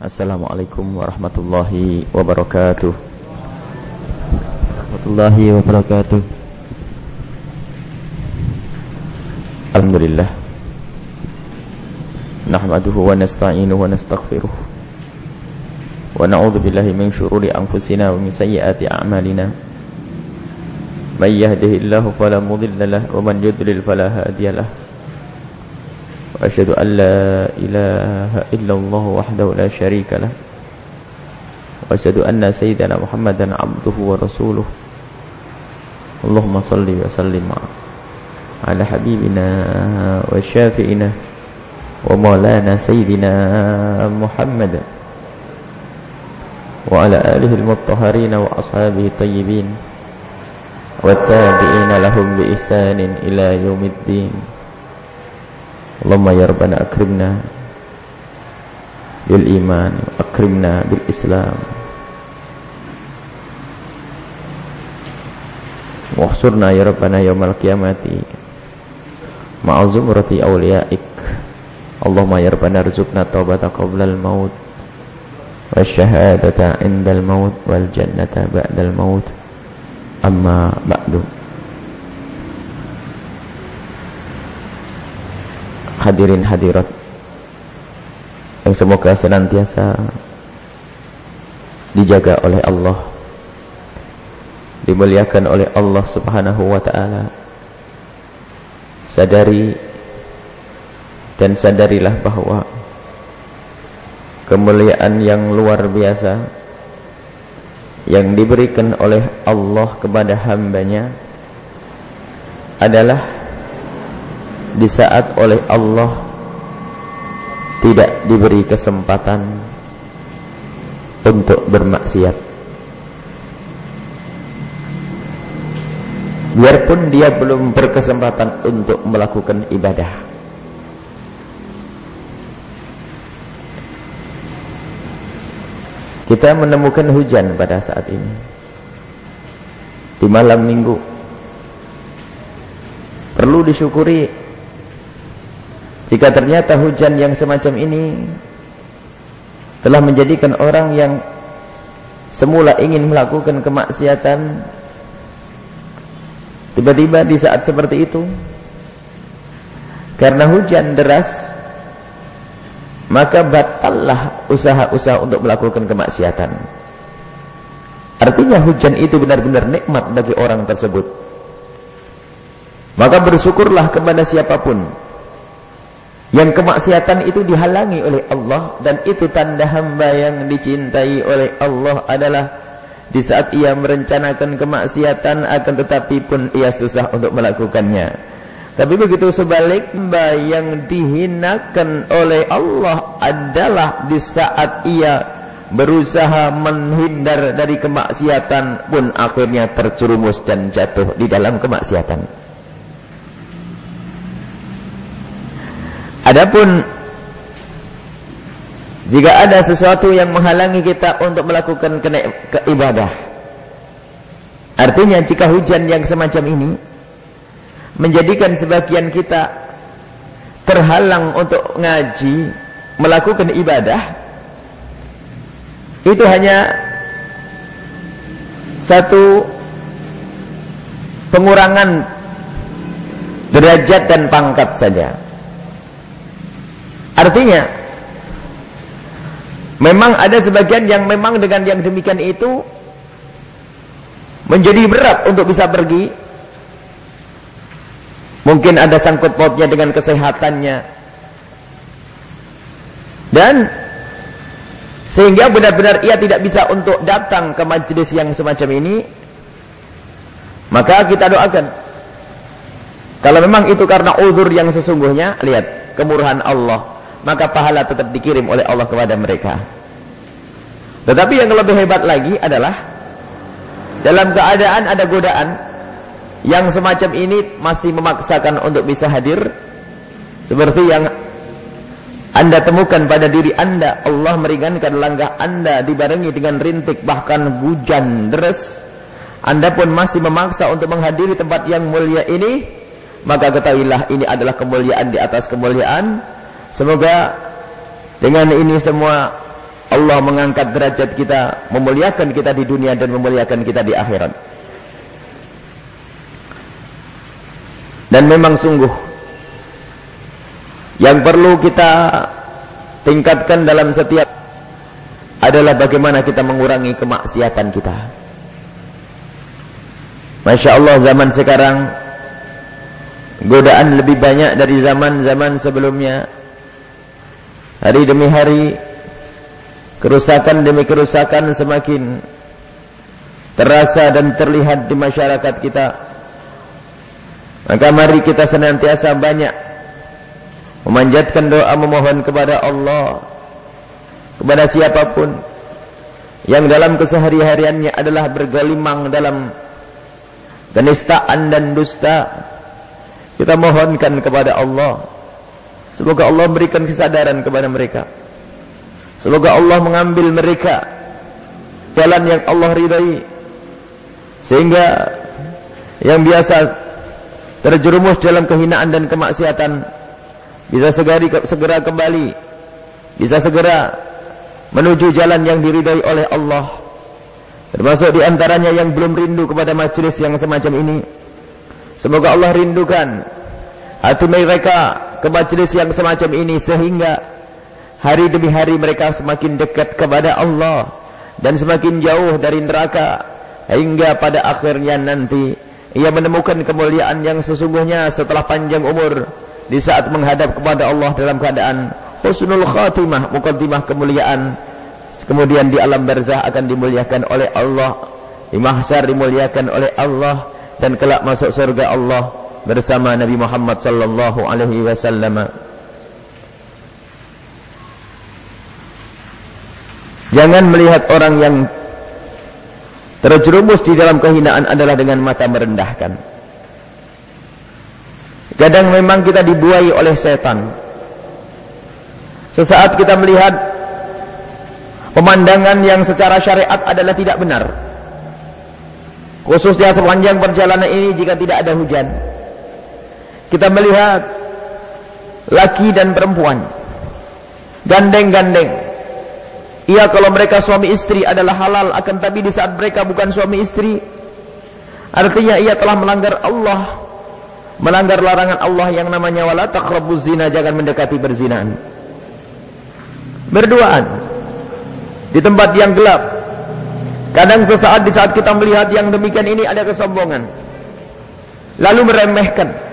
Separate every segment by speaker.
Speaker 1: Assalamualaikum warahmatullahi wabarakatuh.
Speaker 2: Warahmatullahi wabarakatuh.
Speaker 1: Alhamdulillah. Nahmaduhu wa nasta'inuhu wa nastaghfiruh. Wa na'udzu billahi min shururi anfusina wa min sayyiati a'malina. May yahdihillahu fala mudilla lahu wa man yudlil fala hadiya lahu. وأشهد أن لا إله إلا الله وحده لا شريك له. وأشهد أن سيدنا محمدا عبده ورسوله. اللهم صل وسلم على حبيبنا وشافئنا ومولانا سيدنا محمد وعلى آله المطهرين وأصحابه الطيبين والتابعين لهم بإحسان إلى يوم الدين. Allahumma ya Rabbana akrimna bil iman akrimna bil islam. Wahsurna ya Rabbana yaumal qiyamati ma'azumrati awliyaik. Allahumma ya Rabbana rizukna taubata qablal maut wa syahadata indal maut wal jannata ba'dal maut. Amma ba'du hadirin hadirat. Yang semoga senantiasa dijaga oleh Allah. Dimuliakan oleh Allah Subhanahu wa taala. Sadari dan sadarilah bahwa kemuliaan yang luar biasa yang diberikan oleh Allah kepada hambanya adalah di saat oleh Allah tidak diberi kesempatan untuk bermaksiat. Biarpun dia belum berkesempatan untuk melakukan ibadah. Kita menemukan hujan pada saat ini. Di malam minggu. Perlu disyukuri jika ternyata hujan yang semacam ini telah menjadikan orang yang semula ingin melakukan kemaksiatan tiba-tiba di saat seperti itu karena hujan deras maka batallah usaha-usaha untuk melakukan kemaksiatan. Artinya hujan itu benar-benar nikmat bagi orang tersebut. Maka bersyukurlah kepada siapa pun yang kemaksiatan itu dihalangi oleh Allah dan itu tanda hamba yang dicintai oleh Allah adalah di saat ia merencanakan kemaksiatan akan tetapi pun ia susah untuk melakukannya. Tapi begitu sebalik hamba yang dihinakan oleh Allah adalah di saat ia berusaha menghindar dari kemaksiatan pun akhirnya terjerumus dan jatuh di dalam kemaksiatan. Adapun jika ada sesuatu yang menghalangi kita untuk melakukan ke ibadah. Artinya jika hujan yang semacam ini menjadikan sebagian kita terhalang untuk ngaji, melakukan ibadah, itu hanya satu pengurangan derajat dan pangkat saja. Artinya memang ada sebagian yang memang dengan yang demikian itu menjadi berat untuk bisa pergi. Mungkin ada sangkut pautnya dengan kesehatannya. Dan sehingga benar-benar ia tidak bisa untuk datang ke majlis yang semacam ini. Maka kita doakan. Kalau memang itu karena uzur yang sesungguhnya, lihat kemurahan Allah maka pahala tetap dikirim oleh Allah kepada mereka. Tetapi yang lebih hebat lagi adalah dalam keadaan ada godaan yang semacam ini masih memaksakan untuk bisa hadir seperti yang anda temukan pada diri anda Allah meringankan langkah anda dibarengi dengan rintik bahkan hujan deras anda pun masih memaksa untuk menghadiri tempat yang mulia ini maka ketahuilah ini adalah kemuliaan di atas kemuliaan Semoga dengan ini semua Allah mengangkat derajat kita, memuliakan kita di dunia dan memuliakan kita di akhirat. Dan memang sungguh yang perlu kita tingkatkan dalam setiap adalah bagaimana kita mengurangi kemaksiatan kita. Masya Allah zaman sekarang godaan lebih banyak dari zaman-zaman sebelumnya. Hari demi hari kerusakan demi kerusakan semakin terasa dan terlihat di masyarakat kita. Maka mari kita senantiasa banyak memanjatkan doa memohon kepada Allah kepada siapa pun yang dalam kesehari-hariannya adalah bergelimang dalam kenistaan dan dusta kita mohonkan kepada Allah semoga Allah berikan kesadaran kepada mereka semoga Allah mengambil mereka jalan yang Allah ridai sehingga yang biasa terjerumus dalam kehinaan dan kemaksiatan bisa segera segera kembali bisa segera menuju jalan yang diridai oleh Allah. Termasuk di antaranya yang belum rindu kepada majlis yang semacam ini. Semoga Allah rindukan hati mereka ke majlis yang semacam ini sehingga hari demi hari mereka semakin dekat kepada Allah dan semakin jauh dari neraka hingga pada akhirnya nanti ia menemukan kemuliaan yang sesungguhnya setelah panjang umur di saat menghadap kepada Allah dalam keadaan husnul khatimah, mukaddimah kemuliaan. Kemudian di alam barzah akan dimuliakan oleh Allah, di mahsyar dimuliakan oleh Allah dan kelak masuk surga Allah bersama Nabi Muhammad sallallahu alaihi wasallam. Jangan melihat orang yang terjerumus di dalam kehinaan adalah dengan mata merendahkan. Kadang memang kita dibuai oleh setan. Sesaat kita melihat pemandangan yang secara syariat adalah tidak benar. Khususnya sepanjang perjalanan ini jika tidak ada hujan. Kita melihat laki dan perempuan gandeng-gandeng. Iya kalau mereka suami istri adalah halal akan tapi di saat mereka bukan suami istri artinya ia telah melanggar Allah melanggar larangan Allah yang namanya wala taqrabuz zina jangan mendekati berzinaan berduaan di tempat yang gelap. Kadang sesaat di saat kita melihat yang demikian ini ada kesombongan. Lalu meremehkan.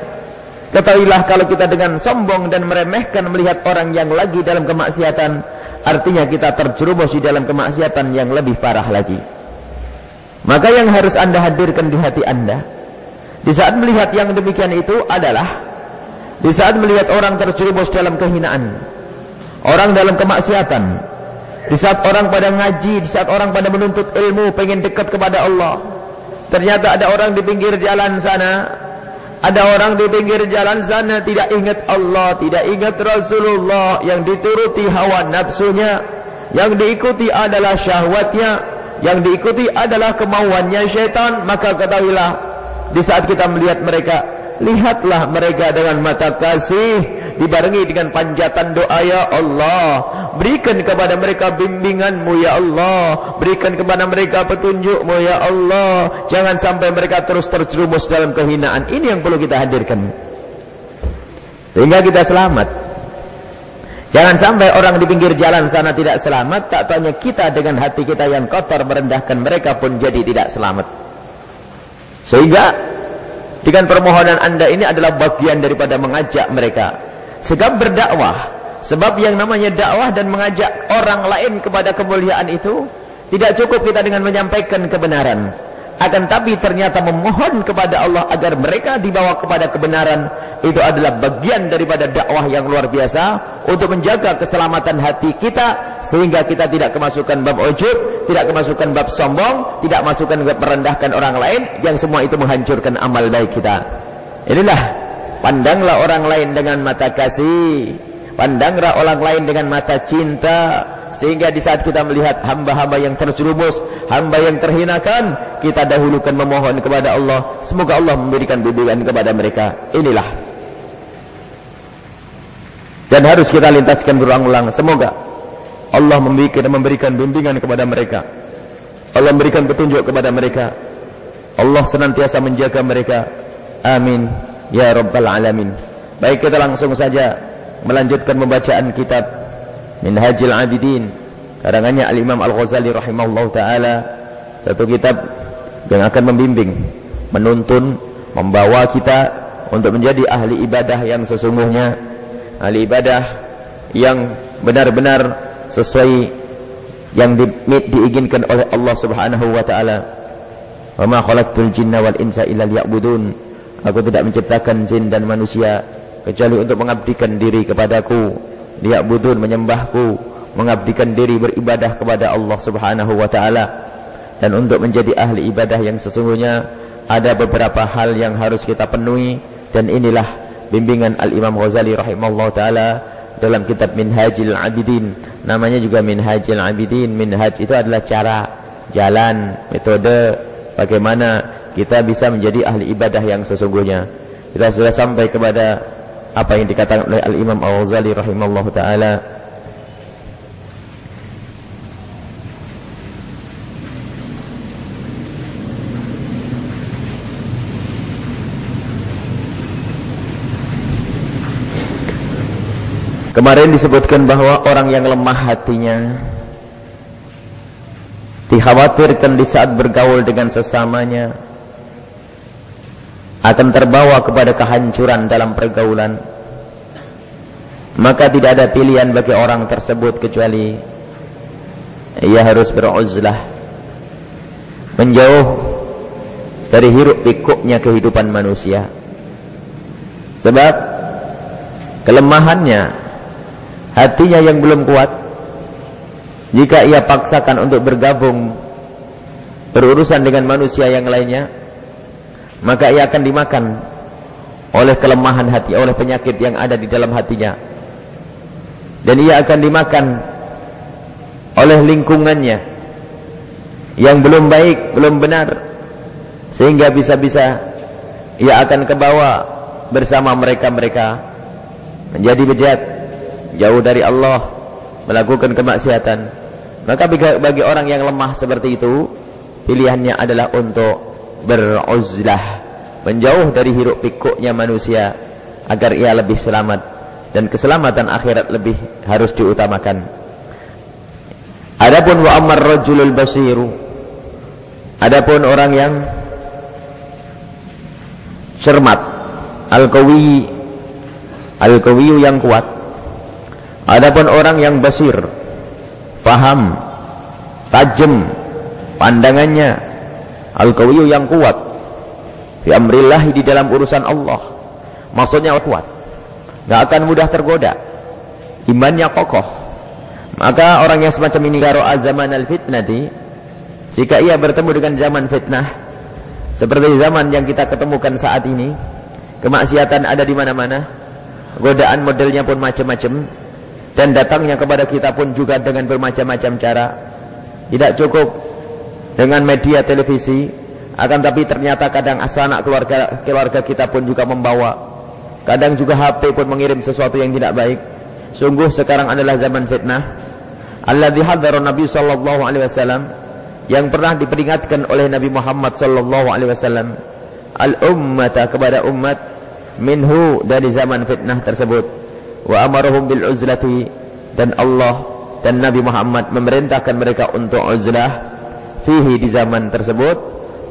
Speaker 1: Ketahuilah kalau kita dengan sombong dan meremehkan melihat orang yang lagi dalam kemaksiatan, artinya kita terjerumus di dalam kemaksiatan yang lebih parah lagi. Maka yang harus anda hadirkan di hati anda, di saat melihat yang demikian itu adalah, di saat melihat orang terjerumus dalam kehinaan, Orang dalam kemaksiatan. Di saat orang pada ngaji, di saat orang pada menuntut ilmu, pengen dekat kepada Allah. Ternyata ada orang di pinggir jalan sana, ada orang di pinggir jalan sana tidak ingat Allah, tidak ingat Rasulullah, yang dituruti hawa nafsunya, yang diikuti adalah syahwatnya, yang diikuti adalah kemauannya syaitan, maka ketahuilah di saat kita melihat mereka, lihatlah mereka dengan mata kasih, dibarengi dengan panjatan doa ya Allah berikan kepada mereka bimbinganmu ya Allah. Berikan kepada mereka petunjukmu ya Allah. Jangan sampai mereka terus terjerumus dalam kehinaan. Ini yang perlu kita hadirkan. Sehingga kita selamat. Jangan sampai orang di pinggir jalan sana tidak selamat. Tak tanya kita dengan hati kita yang kotor merendahkan mereka pun jadi tidak selamat. Sehingga dengan permohonan anda ini adalah bagian daripada mengajak mereka Sebab berdakwah. Sebab yang namanya dakwah dan mengajak orang lain kepada kemuliaan itu tidak cukup kita dengan menyampaikan kebenaran. Akan tapi ternyata memohon kepada Allah agar mereka dibawa kepada kebenaran itu adalah bagian daripada dakwah yang luar biasa untuk menjaga keselamatan hati kita sehingga kita tidak kemasukan bab ujub, tidak kemasukan bab sombong, tidak masukkan bab merendahkan orang lain yang semua itu menghancurkan amal baik kita. Inilah Pandanglah orang lain dengan mata kasih. Pandanglah orang lain dengan mata cinta. Sehingga di saat kita melihat hamba-hamba yang terjerumus, hamba yang terhinakan, kita dahulukan memohon kepada Allah. Semoga Allah memberikan bimbingan kepada mereka. Inilah. Dan harus kita lintaskan berulang-ulang. Semoga Allah memberikan, memberikan bimbingan kepada mereka. Allah memberikan petunjuk kepada mereka. Allah senantiasa menjaga mereka. Amin. Ya Rabbal Alamin. Baik kita langsung saja melanjutkan pembacaan kitab Minhajil Abidin. Karangannya Al-Imam Al-Ghazali rahimahullah ta'ala. Satu kitab yang akan membimbing, menuntun, membawa kita untuk menjadi ahli ibadah yang sesungguhnya. Ahli ibadah yang benar-benar sesuai yang di, diinginkan oleh Allah Subhanahu wa taala. Wa ma khalaqtul jinna wal insa illa liya'budun. Aku tidak menciptakan jin dan manusia kecuali untuk mengabdikan diri kepadaku, liya'budun menyembahku, mengabdikan diri beribadah kepada Allah Subhanahu wa taala. Dan untuk menjadi ahli ibadah yang sesungguhnya ada beberapa hal yang harus kita penuhi dan inilah bimbingan Al-Imam Ghazali rahimahullah taala dalam kitab Minhajil Abidin. Namanya juga Minhajil Abidin. Minhaj itu adalah cara, jalan, metode bagaimana kita bisa menjadi ahli ibadah yang sesungguhnya. Kita sudah sampai kepada apa yang dikatakan oleh Al-Imam Al-Ghazali rahimallahu taala Kemarin disebutkan bahwa orang yang lemah hatinya dikhawatirkan di saat bergaul dengan sesamanya akan terbawa kepada kehancuran dalam pergaulan. Maka tidak ada pilihan bagi orang tersebut kecuali ia harus beruzlah menjauh dari hiruk pikuknya kehidupan manusia. Sebab kelemahannya hatinya yang belum kuat jika ia paksakan untuk bergabung berurusan dengan manusia yang lainnya maka ia akan dimakan oleh kelemahan hati oleh penyakit yang ada di dalam hatinya dan ia akan dimakan oleh lingkungannya yang belum baik, belum benar sehingga bisa-bisa ia akan kebawa bersama mereka-mereka menjadi bejat jauh dari Allah, melakukan kemaksiatan. Maka bagi orang yang lemah seperti itu, pilihannya adalah untuk beruzlah, menjauh dari hiruk pikuknya manusia agar ia lebih selamat dan keselamatan akhirat lebih harus diutamakan. Adapun wa ammar rajulul basiru Adapun orang yang cermat al-qawi al-qawi yang kuat Adapun orang yang basir, faham, tajam pandangannya, al-qawiyyu yang kuat fi amrillah di dalam urusan Allah. Maksudnya kuat. Enggak akan mudah tergoda. Imannya kokoh. Maka orang yang semacam ini karo zaman al-fitnati jika ia bertemu dengan zaman fitnah seperti zaman yang kita ketemukan saat ini, kemaksiatan ada di mana-mana, godaan modelnya pun macam-macam, dan datangnya kepada kita pun juga dengan bermacam-macam cara. Tidak cukup dengan media televisi, akan tapi ternyata kadang anak keluarga keluarga kita pun juga membawa. Kadang juga HP pun mengirim sesuatu yang tidak baik. Sungguh sekarang adalah zaman fitnah. Alladzi hadzara Nabi sallallahu alaihi wasallam yang pernah diperingatkan oleh Nabi Muhammad sallallahu alaihi wasallam al-ummata kepada umat minhu dari zaman fitnah tersebut wa amarahum bil uzlati dan Allah dan Nabi Muhammad memerintahkan mereka untuk uzlah fihi di zaman tersebut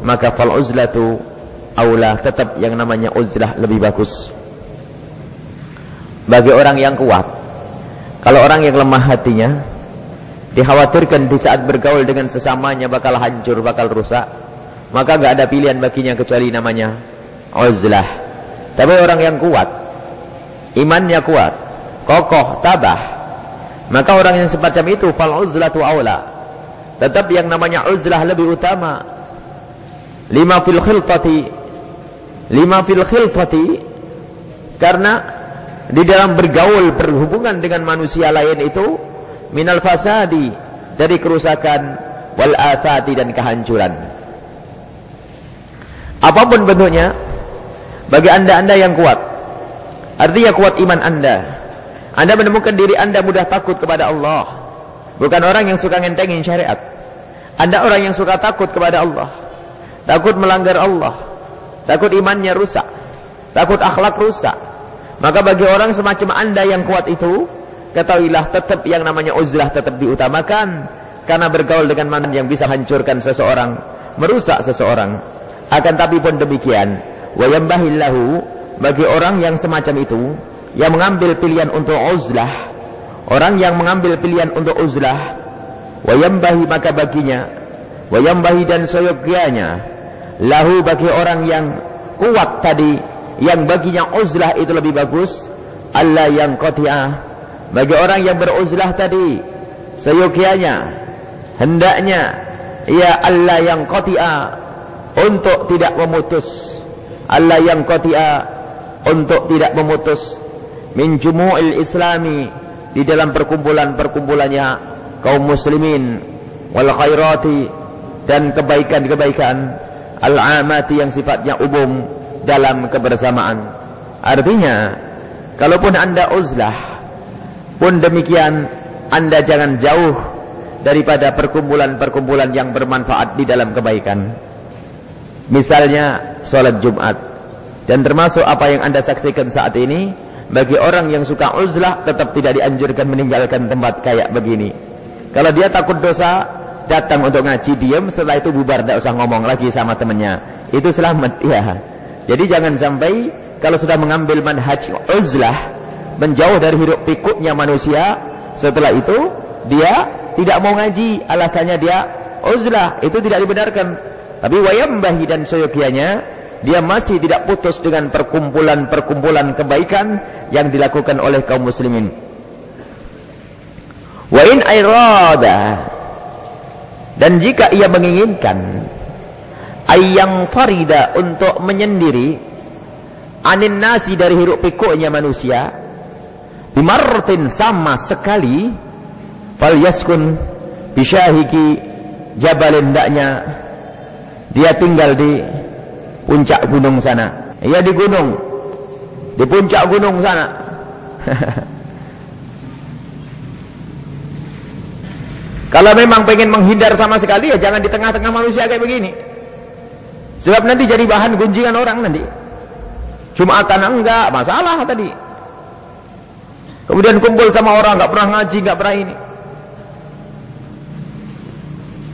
Speaker 1: maka fal uzlatu aula tetap yang namanya uzlah lebih bagus bagi orang yang kuat kalau orang yang lemah hatinya dikhawatirkan di saat bergaul dengan sesamanya bakal hancur bakal rusak maka enggak ada pilihan baginya kecuali namanya uzlah tapi orang yang kuat imannya kuat kokoh, tabah. Maka orang yang semacam itu fal uzlatu aula. Tetap yang namanya uzlah lebih utama. Lima fil khiltati. Lima fil khiltati karena di dalam bergaul berhubungan dengan manusia lain itu minal fasadi dari kerusakan wal athati dan kehancuran. Apa pun bentuknya bagi anda-anda yang kuat artinya kuat iman anda anda menemukan diri anda mudah takut kepada Allah. Bukan orang yang suka ngentengin syariat. Anda orang yang suka takut kepada Allah. Takut melanggar Allah. Takut imannya rusak. Takut akhlak rusak. Maka bagi orang semacam anda yang kuat itu, ketahuilah tetap yang namanya uzlah tetap diutamakan. Karena bergaul dengan mana yang bisa hancurkan seseorang. Merusak seseorang. Akan tapi pun demikian. Wayambahillahu bagi orang yang semacam itu. Yang mengambil pilihan untuk uzlah Orang yang mengambil pilihan untuk uzlah wayambahi maka baginya wayambahi dan soyogyanya lahu bagi orang yang kuat tadi yang baginya uzlah itu lebih bagus Allah yang qati'ah. Bagi orang yang beruzlah tadi seyogyanya hendaknya ya Allah yang qati'ah untuk tidak memutus. Allah yang qati'ah untuk tidak memutus. Min jumu'il islami di dalam perkumpulan-perkumpulannya kaum muslimin wal khairati dan kebaikan-kebaikan al-amati yang sifatnya umum dalam kebersamaan. Artinya, kalaupun Anda uzlah pun demikian Anda jangan jauh daripada perkumpulan-perkumpulan yang bermanfaat di dalam kebaikan. Misalnya sholat Jumat dan termasuk apa yang Anda saksikan saat ini bagi orang yang suka uzlah tetap tidak dianjurkan meninggalkan tempat kayak begini. Kalau dia takut dosa, datang untuk ngaji diam, setelah itu bubar, tidak usah ngomong lagi sama temannya. Itu selamat, ya. Jadi jangan sampai kalau sudah mengambil manhaj uzlah, menjauh dari hidup pikuknya manusia, setelah itu dia tidak mau ngaji, alasannya dia uzlah, itu tidak dibenarkan. Tapi wayambahi dan soyokianya dia masih tidak putus dengan perkumpulan-perkumpulan kebaikan yang dilakukan oleh kaum muslimin. Wa in airada dan jika ia menginginkan ayang farida untuk menyendiri anin nasi dari hiruk pikuknya manusia bimartin sama sekali fal yaskun bisyahiki jabalin daknya dia tinggal di puncak gunung sana. Ya di gunung. Di puncak gunung sana. Kalau memang pengen menghindar sama sekali ya jangan di tengah-tengah manusia kayak begini. Sebab nanti jadi bahan gunjingan orang nanti. Jumatan enggak, masalah tadi. Kemudian kumpul sama orang enggak pernah ngaji, enggak pernah ini.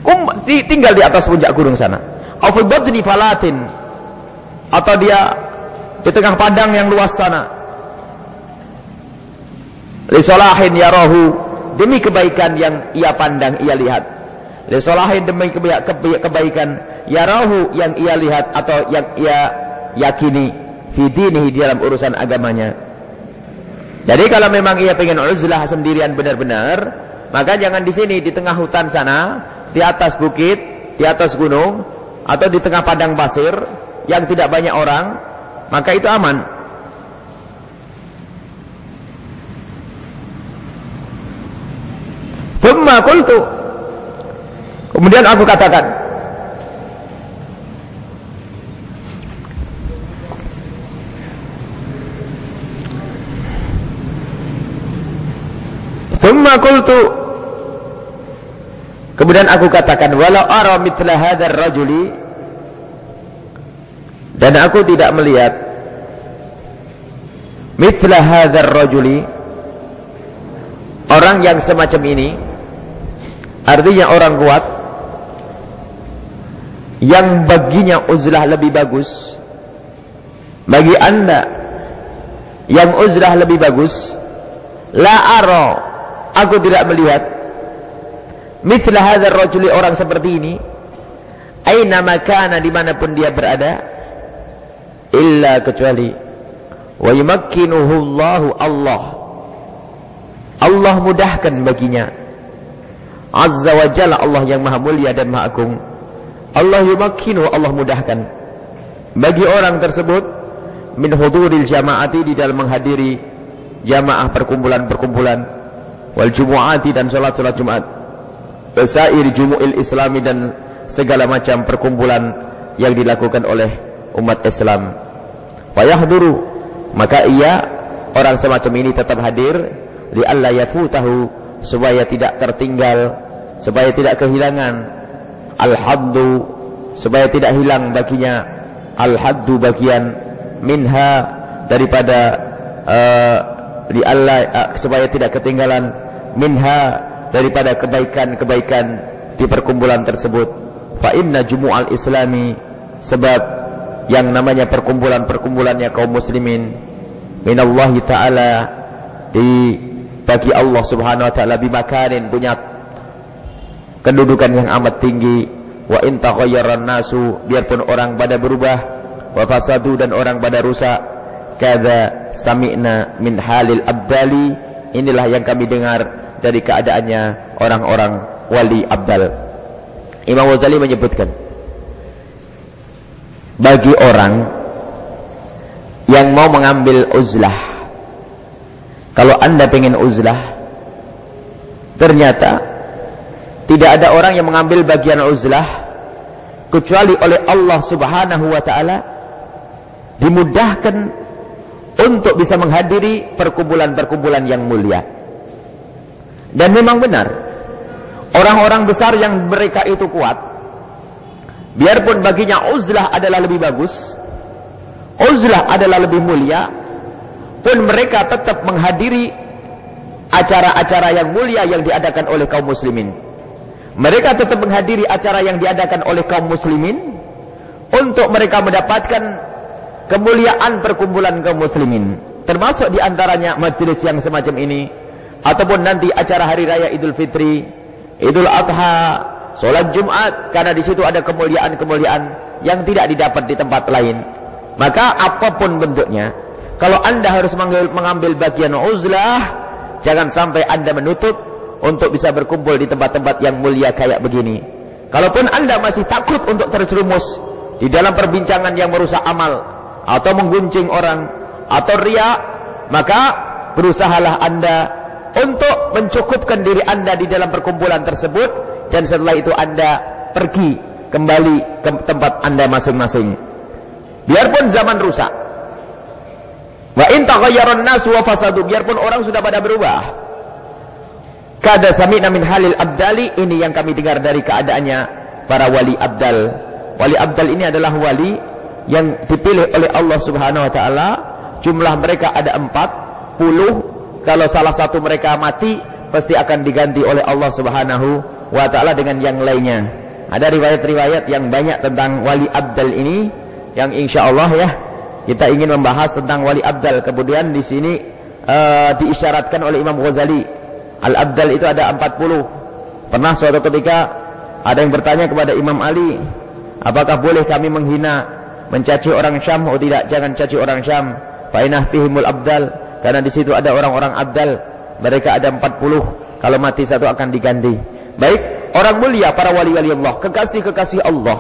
Speaker 1: Kum, tinggal di atas puncak gunung sana. Afi batni falatin atau dia di tengah padang yang luas sana. Lisolahin yarahu demi kebaikan yang ia pandang ia lihat. Lisolahin demi kebaikan yarahu yang ia lihat atau yang ia yakini fidinihi di dalam urusan agamanya. Jadi kalau memang ia ingin uzlah sendirian benar-benar maka jangan di sini di tengah hutan sana di atas bukit di atas gunung atau di tengah padang pasir yang tidak banyak orang, maka itu aman. Thumma qultu Kemudian aku katakan Thumma qultu Kemudian aku katakan walau ara mithla hadzal rajuli dan aku tidak melihat mithla hadzal rajuli orang yang semacam ini artinya orang kuat yang baginya uzlah lebih bagus. Bagi anda yang uzlah lebih bagus la aro aku tidak melihat mithla hadzal rajuli orang seperti ini aina makana di mana pun dia berada illa kecuali wa yumakkinuhu Allahu Allah. Allah mudahkan baginya. Azza wa jalla Allah yang maha mulia dan maha agung. Allah yumakkinu Allah mudahkan. Bagi orang tersebut min huduril jamaati di dalam menghadiri jamaah perkumpulan-perkumpulan wal jumu'ati dan salat-salat Jumat basair jumu'il islami dan segala macam perkumpulan yang dilakukan oleh umat Islam. Fayahduru maka ia orang semacam ini tetap hadir li alla yafutahu supaya tidak tertinggal, supaya tidak kehilangan. Al-haddu, supaya tidak hilang baginya. Al-haddu bagian minha daripada uh, di Allah uh, supaya tidak ketinggalan. Minha daripada kebaikan-kebaikan di perkumpulan tersebut. Fa inna jumu'al islami sebab yang namanya perkumpulan-perkumpulannya kaum muslimin minallahi taala di bagi Allah Subhanahu wa taala bimakanin punya kedudukan yang amat tinggi. Wa in taghayyaran nasu biarpun orang pada berubah wa fasadu dan orang pada rusak kada sami'na min halil abdali inilah yang kami dengar dari keadaannya orang-orang wali abdal. Imam Ghazali menyebutkan bagi orang yang mau mengambil uzlah. Kalau anda ingin uzlah ternyata tidak ada orang yang mengambil bagian uzlah kecuali oleh Allah subhanahu wa ta'ala. Dimudahkan untuk bisa menghadiri perkumpulan-perkumpulan yang mulia. Dan memang benar orang-orang besar yang mereka itu kuat Biarpun baginya uzlah adalah lebih bagus, uzlah adalah lebih mulia, pun mereka tetap menghadiri acara-acara yang mulia yang diadakan oleh kaum muslimin. Mereka tetap menghadiri acara yang diadakan oleh kaum muslimin untuk mereka mendapatkan kemuliaan perkumpulan kaum muslimin. Termasuk di antaranya majelis yang semacam ini ataupun nanti acara hari raya Idul Fitri, Idul Adha, Sholat Jumat karena di situ ada kemuliaan-kemuliaan yang tidak didapat di tempat lain. Maka apa pun bentuknya, kalau anda harus mengambil bagian uzlah, jangan sampai anda menutup untuk bisa berkumpul di tempat-tempat yang mulia kayak begini. Kalaupun anda masih takut untuk terjerumus di dalam perbincangan yang merusak amal atau mengguncing orang atau riak, maka berusahalah anda untuk mencukupkan diri anda di dalam perkumpulan tersebut dan setelah itu anda pergi kembali ke tempat anda masing-masing. Biarpun zaman rusak. Wa in taghayyaran nas wa fasadu, biarpun orang sudah pada berubah. Kada sami'na min halil abdali, ini yang kami dengar dari keadaannya para wali abdal. Wali abdal ini adalah wali yang dipilih oleh Allah Subhanahu wa taala. Jumlah mereka ada empat puluh. Kalau salah satu mereka mati, pasti akan diganti oleh Allah Subhanahu wa taala dengan yang lainnya. Ada riwayat-riwayat yang banyak tentang wali abdal ini yang insyaallah ya kita ingin membahas tentang wali abdal. Kemudian di sini uh, diisyaratkan oleh Imam Ghazali al-abdal itu ada 40. Pernah suatu ketika ada yang bertanya kepada Imam Ali, apakah boleh kami menghina, mencaci orang Syam? Oh tidak, jangan caci orang Syam. Fainah fihimul abdal, karena di situ ada orang-orang abdal. Mereka ada 40. Kalau mati satu akan diganti. Baik, orang mulia, para wali-wali Allah, kekasih-kekasih Allah.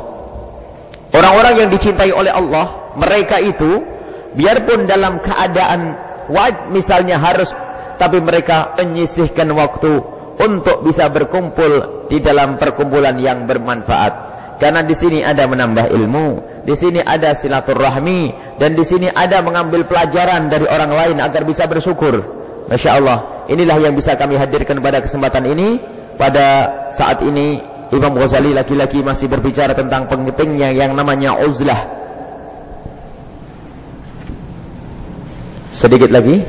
Speaker 1: Orang-orang yang dicintai oleh Allah, mereka itu biarpun dalam keadaan wajib misalnya harus tapi mereka menyisihkan waktu untuk bisa berkumpul di dalam perkumpulan yang bermanfaat. Karena di sini ada menambah ilmu, di sini ada silaturahmi, dan di sini ada mengambil pelajaran dari orang lain agar bisa bersyukur. Masya Allah, inilah yang bisa kami hadirkan pada kesempatan ini pada saat ini Imam Ghazali laki-laki masih berbicara tentang pentingnya yang namanya uzlah. Sedikit lagi.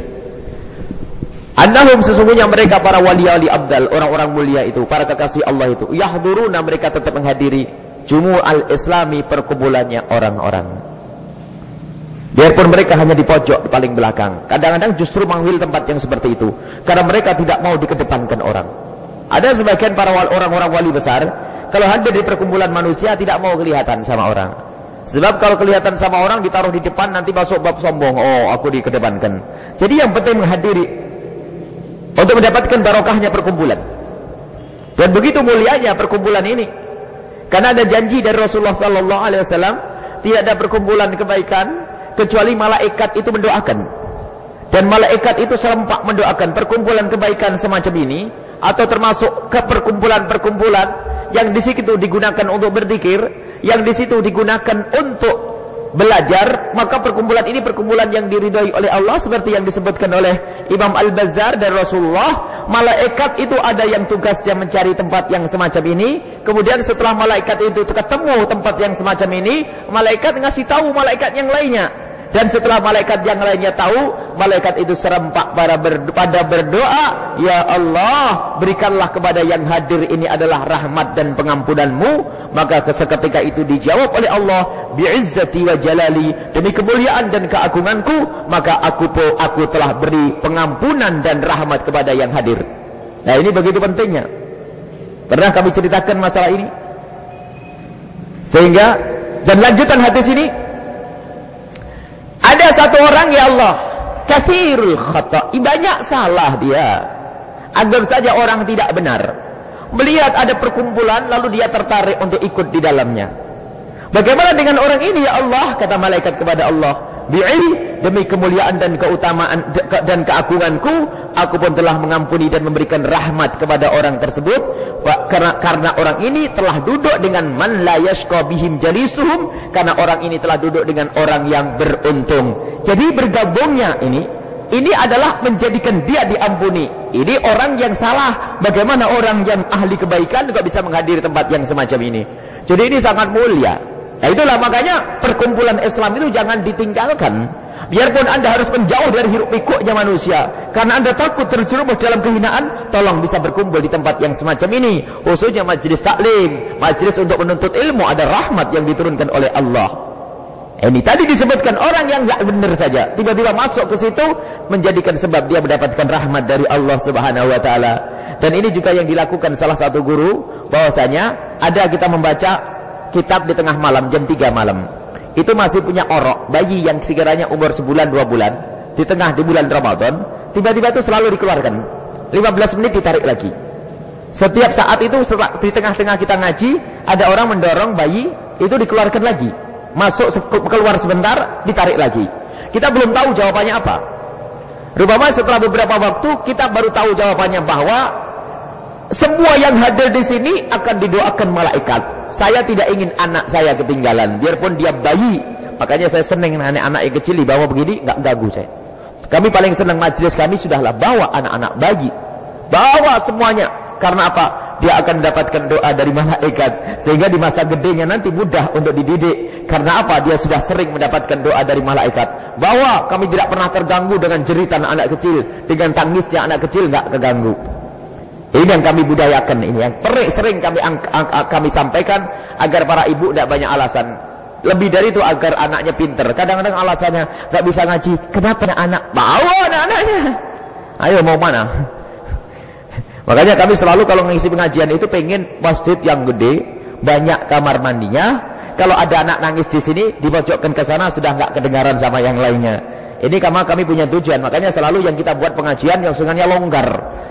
Speaker 1: Annahum sesungguhnya mereka para wali-wali abdal, orang-orang mulia itu, para kekasih Allah itu, yahduruna mereka tetap menghadiri jumu al-islami perkumpulannya orang-orang. Biarpun mereka hanya di pojok, di paling belakang. Kadang-kadang justru mengambil tempat yang seperti itu. Karena mereka tidak mau dikedepankan orang. Ada sebagian para orang-orang wali besar, kalau hadir di perkumpulan manusia tidak mau kelihatan sama orang. Sebab kalau kelihatan sama orang ditaruh di depan nanti masuk bab sombong. Oh, aku dikedepankan. Jadi yang penting menghadiri untuk mendapatkan barokahnya perkumpulan. Dan begitu mulianya perkumpulan ini. Karena ada janji dari Rasulullah sallallahu alaihi wasallam, tidak ada perkumpulan kebaikan kecuali malaikat itu mendoakan. Dan malaikat itu serempak mendoakan perkumpulan kebaikan semacam ini atau termasuk ke perkumpulan-perkumpulan yang di situ digunakan untuk berzikir, yang di situ digunakan untuk belajar, maka perkumpulan ini perkumpulan yang diridhai oleh Allah seperti yang disebutkan oleh Imam Al-Bazzar dan Rasulullah, Malaikat itu ada yang tugasnya mencari tempat yang semacam ini. Kemudian setelah malaikat itu ketemu tempat yang semacam ini, malaikat ngasih tahu malaikat yang lainnya. Dan setelah malaikat yang lainnya tahu, malaikat itu serempak pada, pada berdoa, Ya Allah, berikanlah kepada yang hadir ini adalah rahmat dan pengampunanmu. Maka seketika itu dijawab oleh Allah, Bi'izzati wa jalali, demi kemuliaan dan keagunganku, maka aku aku telah beri pengampunan dan rahmat kepada yang hadir. Nah ini begitu pentingnya. Pernah kami ceritakan masalah ini? Sehingga, dan lanjutan hadis ini, ada satu orang ya Allah, kafirul khata, banyak salah dia. Agar saja orang tidak benar. Melihat ada perkumpulan lalu dia tertarik untuk ikut di dalamnya. Bagaimana dengan orang ini ya Allah? Kata malaikat kepada Allah. Bi'il demi kemuliaan dan keutamaan dan keagunganku, aku pun telah mengampuni dan memberikan rahmat kepada orang tersebut karena karena orang ini telah duduk dengan man la yashqa bihim jalisuhum karena orang ini telah duduk dengan orang yang beruntung. Jadi bergabungnya ini ini adalah menjadikan dia diampuni. Ini orang yang salah. Bagaimana orang yang ahli kebaikan juga bisa menghadiri tempat yang semacam ini. Jadi ini sangat mulia. Nah itulah makanya perkumpulan Islam itu jangan ditinggalkan. Biarpun anda harus menjauh dari hiruk pikuknya manusia. Karena anda takut terjerumus dalam kehinaan. Tolong bisa berkumpul di tempat yang semacam ini. Khususnya majlis taklim. Majlis untuk menuntut ilmu. Ada rahmat yang diturunkan oleh Allah. Ini tadi disebutkan orang yang tidak benar saja. Tiba-tiba masuk ke situ. Menjadikan sebab dia mendapatkan rahmat dari Allah subhanahu wa ta'ala. Dan ini juga yang dilakukan salah satu guru. bahwasanya ada kita membaca kitab di tengah malam. Jam 3 malam itu masih punya orok, bayi yang sekiranya umur sebulan dua bulan, di tengah di bulan Ramadan, tiba-tiba itu selalu dikeluarkan. 15 menit ditarik lagi. Setiap saat itu di tengah-tengah kita ngaji, ada orang mendorong bayi, itu dikeluarkan lagi. Masuk keluar sebentar, ditarik lagi. Kita belum tahu jawabannya apa. Rupanya setelah beberapa waktu kita baru tahu jawabannya bahwa semua yang hadir di sini akan didoakan malaikat. Saya tidak ingin anak saya ketinggalan, biarpun dia bayi. Makanya saya senang anak-anak yang kecil dibawa begini, nggak ganggu saya. Kami paling senang majelis kami sudahlah bawa anak-anak bayi. Bawa semuanya. Karena apa? Dia akan mendapatkan doa dari malaikat. Sehingga di masa gedenya nanti mudah untuk dididik. Karena apa? Dia sudah sering mendapatkan doa dari malaikat. Bawa, kami tidak pernah terganggu dengan jeritan anak kecil. Dengan tangisnya anak kecil nggak keganggu. Ini yang kami budayakan ini yang perik sering kami kami sampaikan agar para ibu tidak banyak alasan. Lebih dari itu agar anaknya pinter. Kadang-kadang alasannya nggak bisa ngaji. Kenapa anak? Bawa anak-anaknya. Ayo mau mana? Makanya kami selalu kalau mengisi pengajian itu pengen masjid yang gede, banyak kamar mandinya. Kalau ada anak nangis di sini, dipojokkan ke sana sudah nggak kedengaran sama yang lainnya. Ini karena kami punya tujuan. Makanya selalu yang kita buat pengajian yang sungannya longgar.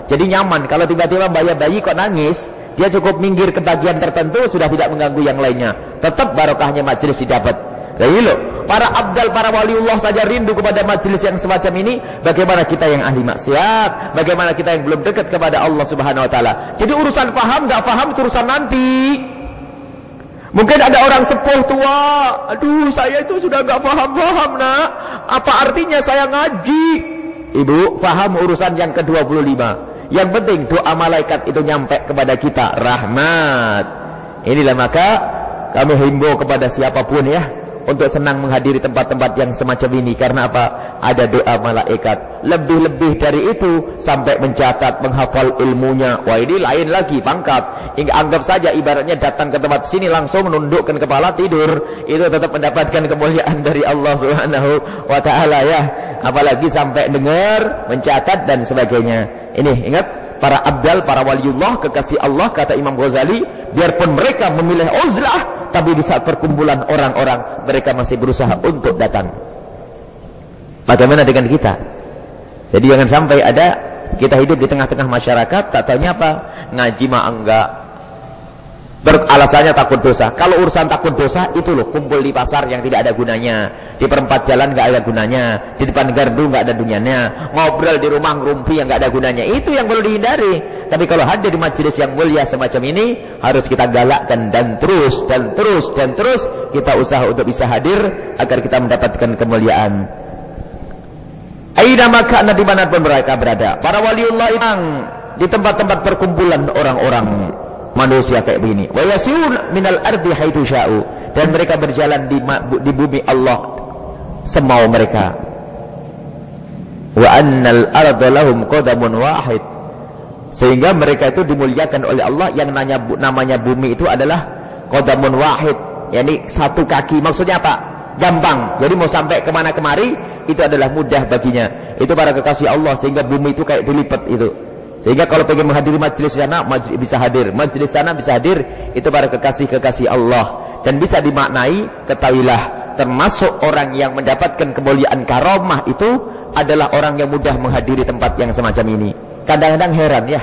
Speaker 1: Jadi nyaman. Kalau tiba-tiba bayar bayi kok nangis, dia cukup minggir ke bagian tertentu sudah tidak mengganggu yang lainnya. Tetap barokahnya majelis didapat. Jadi loh, para abdal, para waliullah saja rindu kepada majelis yang semacam ini. Bagaimana kita yang ahli maksiat? Bagaimana kita yang belum dekat kepada Allah Subhanahu Wa Taala? Jadi urusan paham, nggak paham, urusan nanti. Mungkin ada orang sepuh tua, aduh saya itu sudah gak faham-faham nak. Apa artinya saya ngaji? Ibu, faham urusan yang ke-25. Yang penting doa malaikat itu nyampe kepada kita. Rahmat. Inilah maka kami himbau kepada siapa pun ya untuk senang menghadiri tempat-tempat yang semacam ini karena apa? Ada doa malaikat. Lebih-lebih dari itu sampai mencatat, menghafal ilmunya. Wah, ini lain lagi pangkat. Hingga anggap saja ibaratnya datang ke tempat sini langsung menundukkan kepala tidur, itu tetap mendapatkan kemuliaan dari Allah Subhanahu wa taala ya. Apalagi sampai dengar, mencatat dan sebagainya. Ini ingat para abdal, para waliullah, kekasih Allah kata Imam Ghazali, biarpun mereka memilih uzlah tapi di saat perkumpulan orang-orang mereka masih berusaha untuk datang. Bagaimana dengan kita? Jadi jangan sampai ada kita hidup di tengah-tengah masyarakat, tak tanya apa, ngaji mah enggak, Beralasannya takut dosa. Kalau urusan takut dosa itu loh kumpul di pasar yang tidak ada gunanya, di perempat jalan nggak ada gunanya, di depan gardu nggak ada gunanya, ngobrol di rumah ngerumpi yang nggak ada gunanya. Itu yang perlu dihindari. Tapi kalau hadir di majelis yang mulia semacam ini harus kita galakkan dan terus dan terus dan terus kita usaha untuk bisa hadir agar kita mendapatkan kemuliaan. Aina maka di mana pun mereka berada. Para waliullah yang di tempat-tempat perkumpulan orang-orang manusia kayak begini. Wa yasirun minal ardi haitsu sya'u dan mereka berjalan di di bumi Allah semau mereka. Wa annal arda lahum qadamun wahid. Sehingga mereka itu dimuliakan oleh Allah yang nanya, namanya bumi itu adalah qadamun wahid, yakni satu kaki. Maksudnya apa? Gampang. Jadi mau sampai ke mana kemari itu adalah mudah baginya. Itu para kekasih Allah sehingga bumi itu kayak dilipat itu. Sehingga kalau pengen menghadiri majlis sana, majlis bisa hadir. Majlis sana bisa hadir. Itu para kekasih-kekasih Allah. Dan bisa dimaknai, ketahuilah. Termasuk orang yang mendapatkan kemuliaan karomah itu adalah orang yang mudah menghadiri tempat yang semacam ini. Kadang-kadang heran ya.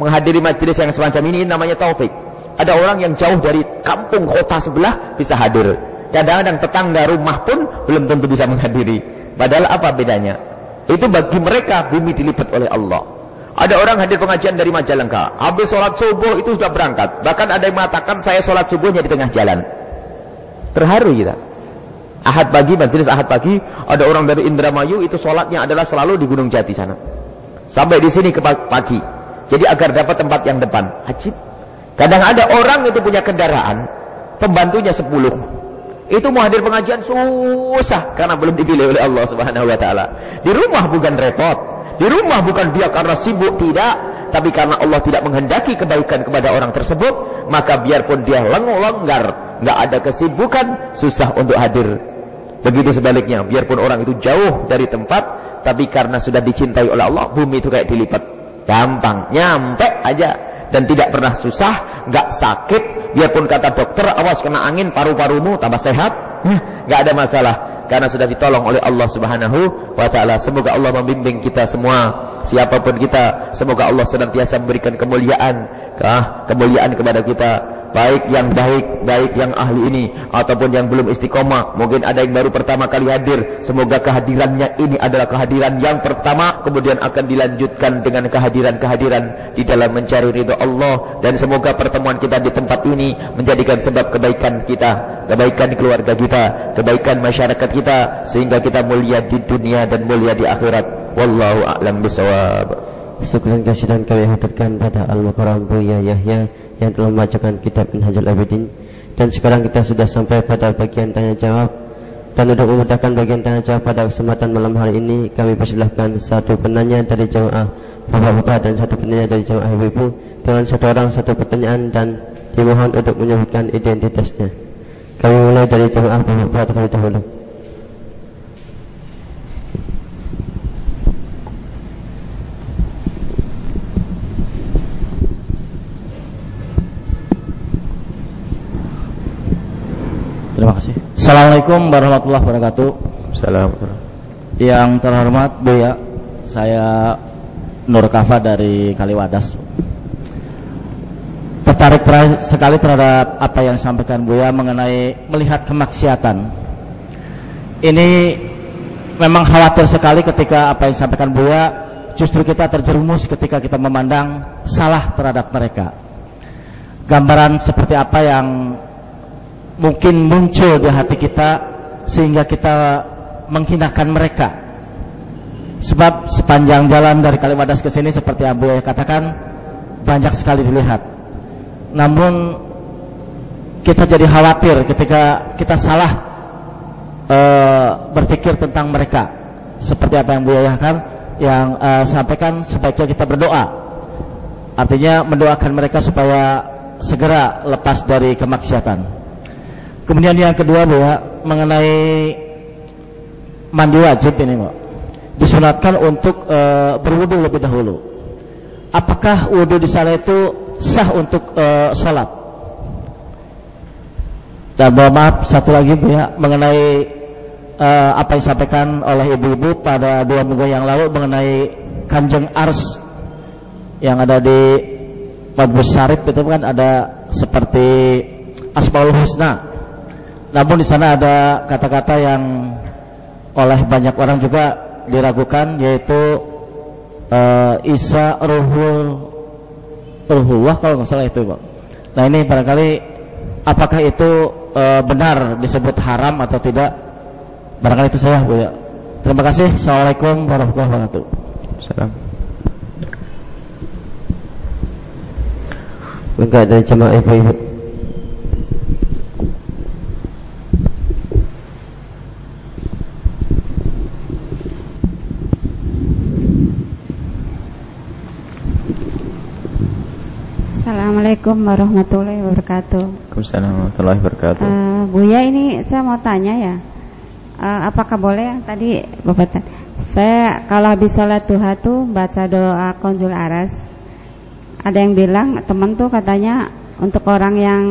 Speaker 1: Menghadiri majlis yang semacam ini namanya taufik. Ada orang yang jauh dari kampung kota sebelah bisa hadir. Kadang-kadang tetangga rumah pun belum tentu bisa menghadiri. Padahal apa bedanya? Itu bagi mereka bumi dilipat oleh Allah. Ada orang hadir pengajian dari Majalengka. Habis sholat subuh itu sudah berangkat. Bahkan ada yang mengatakan saya sholat subuhnya di tengah jalan. Terharu kita. Ahad pagi, majelis ahad pagi. Ada orang dari Indramayu itu sholatnya adalah selalu di Gunung Jati sana. Sampai di sini ke pagi. Jadi agar dapat tempat yang depan. Hajib. Kadang ada orang itu punya kendaraan. Pembantunya sepuluh. Itu mau hadir pengajian susah. Karena belum dipilih oleh Allah subhanahu wa ta'ala. Di rumah bukan repot. Di rumah bukan dia karena sibuk, tidak. Tapi karena Allah tidak menghendaki kebaikan kepada orang tersebut, maka biarpun dia lenggar, nggak ada kesibukan, susah untuk hadir. Begitu sebaliknya, biarpun orang itu jauh dari tempat, tapi karena sudah dicintai oleh Allah, bumi itu kayak dilipat. Gampang, nyampe aja. Dan tidak pernah susah, nggak sakit. Biarpun kata dokter, awas kena angin, paru-parumu tambah sehat. Nggak ada masalah karena sudah ditolong oleh Allah Subhanahu wa taala. Semoga Allah membimbing kita semua, siapa pun kita, semoga Allah senantiasa memberikan kemuliaan, kemuliaan kepada kita baik yang baik, baik yang ahli ini ataupun yang belum istiqomah. Mungkin ada yang baru pertama kali hadir. Semoga kehadirannya ini adalah kehadiran yang pertama kemudian akan dilanjutkan dengan kehadiran-kehadiran di dalam mencari ridha Allah dan semoga pertemuan kita di tempat ini menjadikan sebab kebaikan kita, kebaikan keluarga kita, kebaikan masyarakat kita sehingga kita mulia di dunia dan mulia di akhirat. Wallahu a'lam bishawab.
Speaker 2: Dan kasih dan kami haturkan pada Al-Mukarram Buya Yahya yang telah membacakan kitab Minhajul Abidin. Dan sekarang kita sudah sampai pada bagian tanya jawab. Dan untuk memudahkan bagian tanya jawab pada kesempatan malam hari ini kami persilahkan satu penanya dari jemaah bapak-bapak dan satu penanya dari jemaah ibu-ibu. Dengan satu orang satu pertanyaan dan dimohon untuk menyebutkan identitasnya. Kami mulai dari jemaah bapak-bapak terlebih dahulu
Speaker 3: kasih. Assalamualaikum warahmatullahi wabarakatuh.
Speaker 1: Assalamualaikum.
Speaker 3: Yang terhormat Bu ya, saya Nur Kafa dari Kaliwadas. Tertarik sekali terhadap apa yang disampaikan Bu ya mengenai melihat kemaksiatan. Ini memang khawatir sekali ketika apa yang disampaikan Bu ya justru kita terjerumus ketika kita memandang salah terhadap mereka. Gambaran seperti apa yang mungkin muncul di hati kita sehingga kita menghinakan mereka. Sebab sepanjang jalan dari Kaliwadas ke sini seperti Abu yang katakan banyak sekali dilihat. Namun kita jadi khawatir ketika kita salah e, berpikir tentang mereka. Seperti apa yang Bu Yahya yang e, sampaikan sebaiknya kita berdoa. Artinya mendoakan mereka supaya segera lepas dari kemaksiatan. Kemudian yang kedua Bu ya, mengenai mandi wajib ini Bu. Disunatkan untuk e, berwudu lebih dahulu. Apakah wudu di sana itu sah untuk e, sholat? Dan mohon maaf satu lagi Bu ya, mengenai e, apa yang disampaikan oleh ibu-ibu pada dua minggu yang lalu mengenai kanjeng ars yang ada di Madbus Syarif itu kan ada seperti Asmaul Husna namun di sana ada kata-kata yang oleh banyak orang juga diragukan yaitu uh, Isa Ruhul Ruhullah kalau nggak salah itu, Pak. Nah ini barangkali apakah itu uh, benar disebut haram atau tidak? Barangkali itu saya, Bu ya. Terima kasih. Assalamualaikum warahmatullahi wabarakatuh. Salam.
Speaker 2: Enggak dari jemaah ibu-ibu.
Speaker 4: Assalamualaikum warahmatullahi wabarakatuh.
Speaker 1: Waalaikumsalam warahmatullahi wabarakatuh.
Speaker 4: Uh, Buya ini saya mau tanya ya, uh, apakah boleh yang tadi Bapak saya kalau habis sholat duha tuh baca doa konsul aras. Ada yang bilang teman tuh katanya untuk orang yang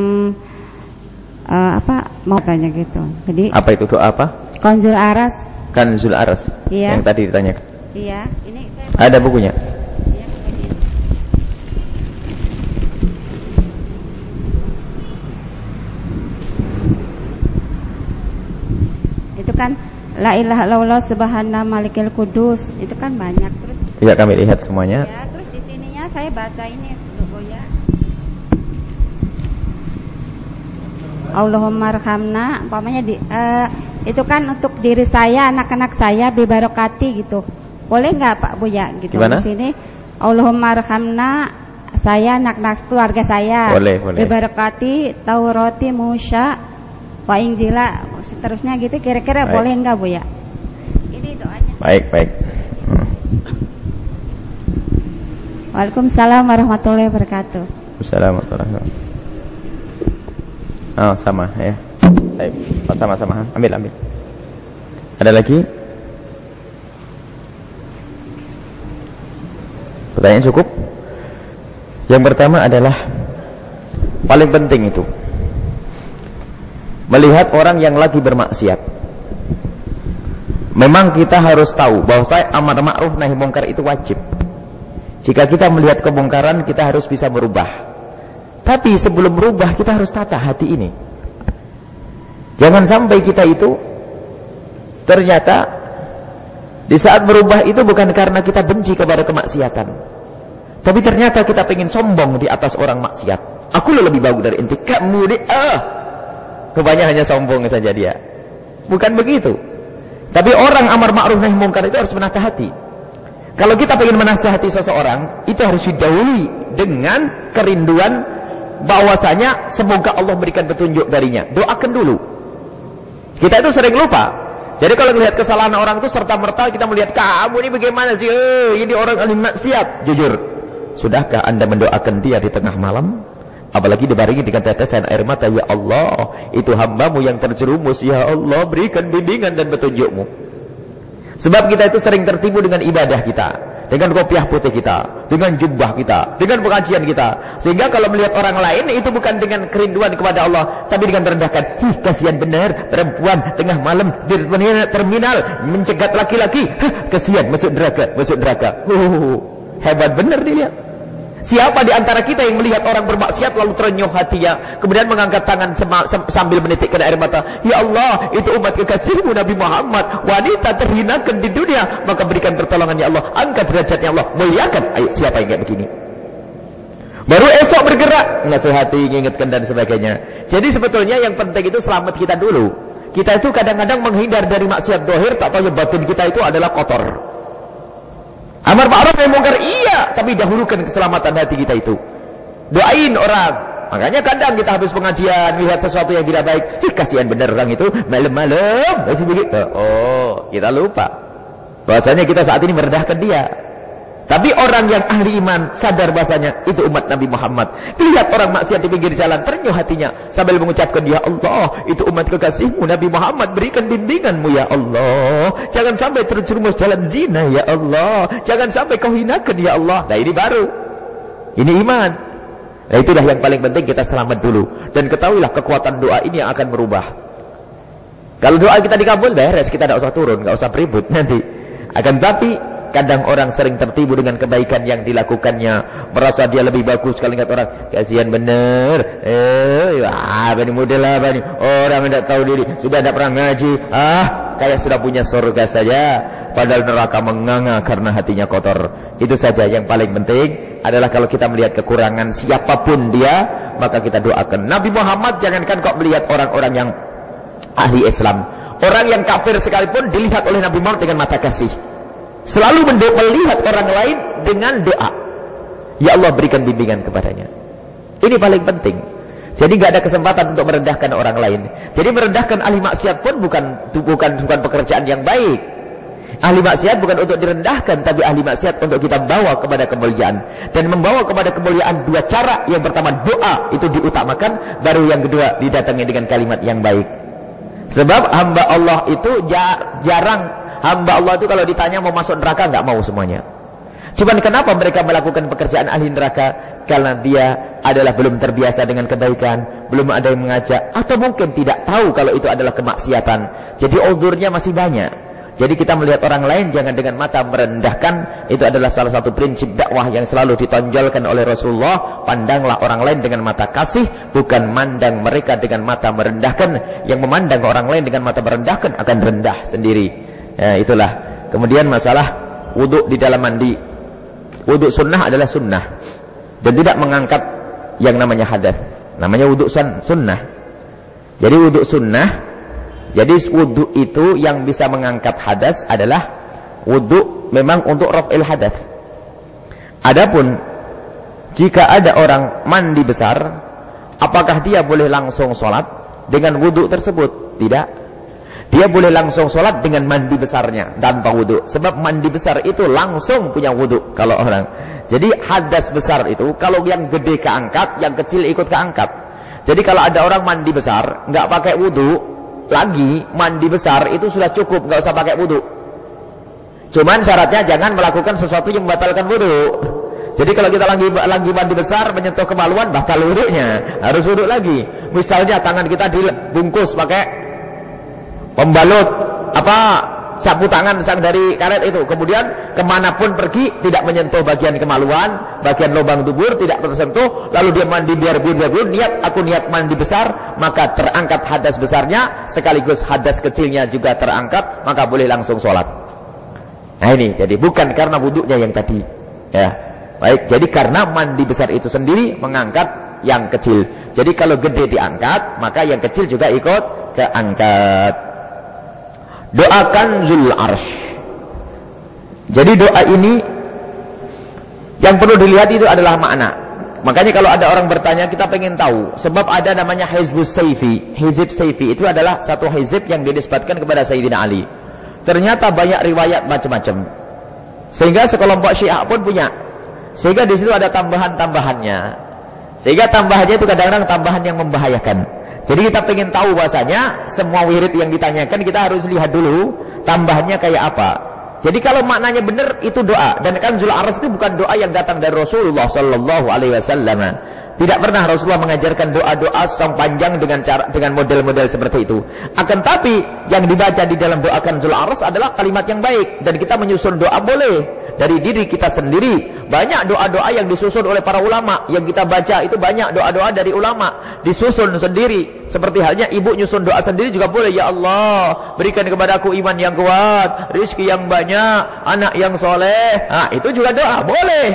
Speaker 4: uh, apa mau tanya gitu. Jadi
Speaker 1: apa itu doa apa?
Speaker 4: Konsul aras.
Speaker 1: Kanzul aras.
Speaker 4: Iya.
Speaker 1: Yang tadi ditanyakan.
Speaker 4: Iya, ini saya
Speaker 1: Ada bukunya.
Speaker 4: Iya, ini. Itu kan la ilaha illallah subhana malikil kudus. Itu kan banyak terus
Speaker 1: Ya kami lihat semuanya.
Speaker 4: ya terus di sininya saya baca ini dulu ya. Allahumma arhamna umpamanya di eh, itu kan untuk diri saya anak-anak saya bibarokati gitu boleh nggak Pak Buya gitu
Speaker 1: Gimana?
Speaker 4: di sini Allahumma arhamna saya anak-anak keluarga saya
Speaker 1: Boleh, boleh.
Speaker 4: bibarokati Taurati Musa wa Injila seterusnya gitu kira-kira boleh nggak Buya ini doanya
Speaker 1: Baik, baik. Hmm.
Speaker 4: Waalaikumsalam warahmatullahi wabarakatuh
Speaker 1: Assalamualaikum warahmatullahi wabarakatuh. Oh, sama ya. Baik, oh, sama-sama. Ambil, ambil. Ada lagi? Pertanyaan cukup? Yang pertama adalah paling penting itu melihat orang yang lagi bermaksiat. Memang kita harus tahu bahwa saya amar ma'ruf nahi mungkar itu wajib. Jika kita melihat kemungkaran, kita harus bisa merubah. Tapi sebelum merubah, kita harus tata hati ini. Jangan sampai kita itu ternyata di saat berubah itu bukan karena kita benci kepada kemaksiatan. Tapi ternyata kita pengen sombong di atas orang maksiat. Aku lebih bagus dari inti. Kamu di ah. Rupanya hanya sombong saja dia. Bukan begitu. Tapi orang amar ma'ruf nahi mungkar itu harus menata hati. Kalau kita ingin menasihati seseorang, itu harus didahului dengan kerinduan bahwasanya semoga Allah berikan petunjuk darinya. Doakan dulu. Kita itu sering lupa. Jadi kalau melihat kesalahan orang itu serta merta kita melihat kamu ini bagaimana sih? Eh, ini orang ahli maksiat. Jujur, sudahkah anda mendoakan dia di tengah malam? Apalagi dibarengi dengan tetesan air mata, ya Allah, itu hambamu yang terjerumus, ya Allah, berikan bimbingan dan petunjukmu. Sebab kita itu sering tertipu dengan ibadah kita, dengan kopiah putih kita, dengan jubah kita, dengan pengajian kita. Sehingga kalau melihat orang lain itu bukan dengan kerinduan kepada Allah, tapi dengan merendahkan. Ih, kasihan benar perempuan tengah malam di terminal mencegat laki-laki. Kasihan masuk neraka, masuk neraka. Oh, hebat benar dilihat. Siapa di antara kita yang melihat orang bermaksiat lalu terenyuh hatinya, kemudian mengangkat tangan sambil menitikkan air mata, Ya Allah, itu umat kekasihmu Nabi Muhammad, wanita terhinakan di dunia, maka berikan pertolongan ya Allah, angkat derajatnya Allah, muliakan. Ayo, siapa yang kayak begini? Baru esok bergerak, nasihati, mengingatkan dan sebagainya. Jadi sebetulnya yang penting itu selamat kita dulu. Kita itu kadang-kadang menghindar dari maksiat dohir, tak tahu batin kita itu adalah kotor. Amar ma'ruf nahi mungkar iya, tapi dahulukan keselamatan hati kita itu. Doain orang. Makanya kadang kita habis pengajian lihat sesuatu yang tidak baik, ih kasihan benar orang itu malam-malam masih begitu. Oh, kita lupa. Bahasanya kita saat ini merendahkan dia. Tapi orang yang ahli iman sadar bahasanya itu umat Nabi Muhammad. Lihat orang maksiat di pinggir jalan ternyuh hatinya sambil mengucapkan ya Allah itu umat kekasihmu Nabi Muhammad berikan bimbinganmu ya Allah. Jangan sampai terjerumus jalan zina ya Allah. Jangan sampai kau hinakan ya Allah. Nah ini baru. Ini iman. Nah itulah yang paling penting kita selamat dulu dan ketahuilah kekuatan doa ini yang akan merubah. Kalau doa kita dikabul beres kita tidak usah turun, nggak usah ribut nanti. Akan tapi Kadang orang sering tertipu dengan kebaikan yang dilakukannya. Merasa dia lebih bagus kalau ingat orang. Kasihan benar. Eh, apa ini model apa ini? Orang tidak tahu diri. Sudah tidak pernah ngaji. Ah, kayak sudah punya surga saja. Padahal neraka menganga karena hatinya kotor. Itu saja yang paling penting adalah kalau kita melihat kekurangan siapa pun dia, maka kita doakan. Nabi Muhammad jangankan kok melihat orang-orang yang ahli Islam. Orang yang kafir sekalipun dilihat oleh Nabi Muhammad dengan mata kasih. Selalu melihat orang lain dengan doa. Ya Allah berikan bimbingan kepadanya. Ini paling penting. Jadi nggak ada kesempatan untuk merendahkan orang lain. Jadi merendahkan ahli maksiat pun bukan bukan bukan pekerjaan yang baik. Ahli maksiat bukan untuk direndahkan, tapi ahli maksiat untuk kita bawa kepada kemuliaan. Dan membawa kepada kemuliaan dua cara. Yang pertama doa itu diutamakan, baru yang kedua didatangi dengan kalimat yang baik. Sebab hamba Allah itu jarang hamba Allah itu kalau ditanya mau masuk neraka nggak mau semuanya. Cuman kenapa mereka melakukan pekerjaan ahli neraka? karena dia adalah belum terbiasa dengan kebaikan, belum ada yang mengajak, atau mungkin tidak tahu kalau itu adalah kemaksiatan. Jadi uzurnya masih banyak. Jadi kita melihat orang lain jangan dengan mata merendahkan. Itu adalah salah satu prinsip dakwah yang selalu ditonjolkan oleh Rasulullah. Pandanglah orang lain dengan mata kasih, bukan mandang mereka dengan mata merendahkan. Yang memandang orang lain dengan mata merendahkan akan rendah sendiri. Ya, itulah. Kemudian masalah wudhu di dalam mandi. Wudhu sunnah adalah sunnah dan tidak mengangkat yang namanya hadas. Namanya wudhu sunnah. Jadi wudhu sunnah, jadi wudhu itu yang bisa mengangkat hadas adalah wudhu memang untuk raf'il hadas. Adapun jika ada orang mandi besar, apakah dia boleh langsung sholat dengan wudhu tersebut? Tidak. Dia boleh langsung sholat dengan mandi besarnya tanpa wudhu. Sebab mandi besar itu langsung punya wudhu kalau orang. Jadi hadas besar itu kalau yang gede keangkat, yang kecil ikut keangkat. Jadi kalau ada orang mandi besar, nggak pakai wudhu, lagi mandi besar itu sudah cukup, nggak usah pakai wudhu. Cuman syaratnya jangan melakukan sesuatu yang membatalkan wudhu. Jadi kalau kita lagi lagi mandi besar menyentuh kemaluan batal wudhunya, harus wudhu lagi. Misalnya tangan kita dibungkus pakai pembalut apa sapu tangan sang dari karet itu. Kemudian ke mana pun pergi tidak menyentuh bagian kemaluan, bagian lubang dubur tidak tersentuh. Lalu dia mandi biar biar biar, niat aku niat mandi besar, maka terangkat hadas besarnya, sekaligus hadas kecilnya juga terangkat, maka boleh langsung sholat. Nah ini, jadi bukan karena wuduknya yang tadi. Ya, baik. Jadi karena mandi besar itu sendiri mengangkat yang kecil. Jadi kalau gede diangkat, maka yang kecil juga ikut keangkat. Doakan Zul Arsh. Jadi doa ini yang perlu dilihat itu adalah makna. Makanya kalau ada orang bertanya kita pengen tahu sebab ada namanya Hizbus Saifi. Hizib Saifi itu adalah satu hizib yang dinisbatkan kepada Sayyidina Ali. Ternyata banyak riwayat macam-macam. Sehingga sekelompok Syiah pun punya. Sehingga di situ ada tambahan-tambahannya. Sehingga tambahannya itu kadang-kadang tambahan yang membahayakan. Jadi kita pengen tahu bahasanya semua wirid yang ditanyakan kita harus lihat dulu tambahnya kayak apa. Jadi kalau maknanya benar itu doa dan kan zul aras itu bukan doa yang datang dari Rasulullah Sallallahu Alaihi Wasallam. Tidak pernah Rasulullah mengajarkan doa-doa sang panjang dengan cara dengan model-model seperti itu. Akan tapi yang dibaca di dalam doakan zul aras adalah kalimat yang baik dan kita menyusun doa boleh dari diri kita sendiri. Banyak doa-doa yang disusun oleh para ulama. Yang kita baca itu banyak doa-doa dari ulama. Disusun sendiri. Seperti halnya ibu nyusun doa sendiri juga boleh. Ya Allah, berikan kepada aku iman yang kuat. Rizki yang banyak. Anak yang soleh. Nah, itu juga doa. Boleh.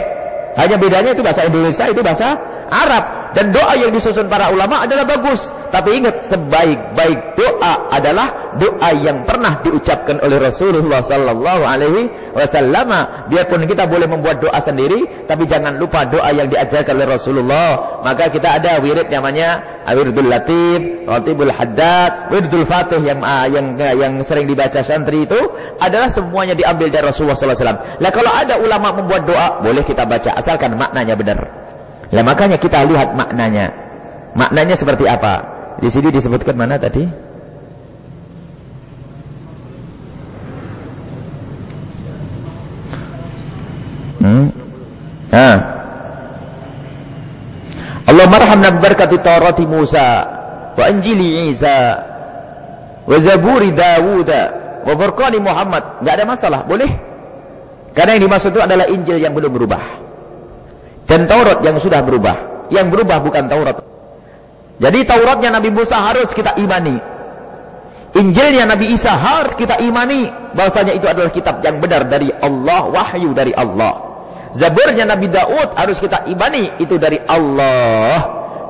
Speaker 1: Hanya bedanya itu bahasa Indonesia, itu bahasa Arab. Dan doa yang disusun para ulama adalah bagus. Tapi ingat, sebaik-baik doa adalah doa yang pernah diucapkan oleh Rasulullah sallallahu alaihi wasallam. Biarpun kita boleh membuat doa sendiri, tapi jangan lupa doa yang diajarkan oleh Rasulullah. Maka kita ada wirid namanya Wirdul Latif, Ratibul Haddad, Wirdul Fatih yang uh, yang yang sering dibaca santri itu adalah semuanya diambil dari Rasulullah sallallahu alaihi wasallam. Lah kalau ada ulama membuat doa, boleh kita baca asalkan maknanya benar. Nah makanya kita lihat maknanya. Maknanya seperti apa? Di sini disebutkan mana tadi? Hmm. Nah. Allah marhamna berkati Taurati Musa wa Injili Isa wa Zaburi Dawud wa Furqani Muhammad. Enggak ada masalah, boleh? Karena yang dimaksud itu adalah Injil yang belum berubah dan Taurat yang sudah berubah. Yang berubah bukan Taurat. Jadi Tauratnya Nabi Musa harus kita imani. Injilnya Nabi Isa harus kita imani bahwasanya itu adalah kitab yang benar dari Allah, wahyu dari Allah. Zaburnya Nabi Daud harus kita imani itu dari Allah.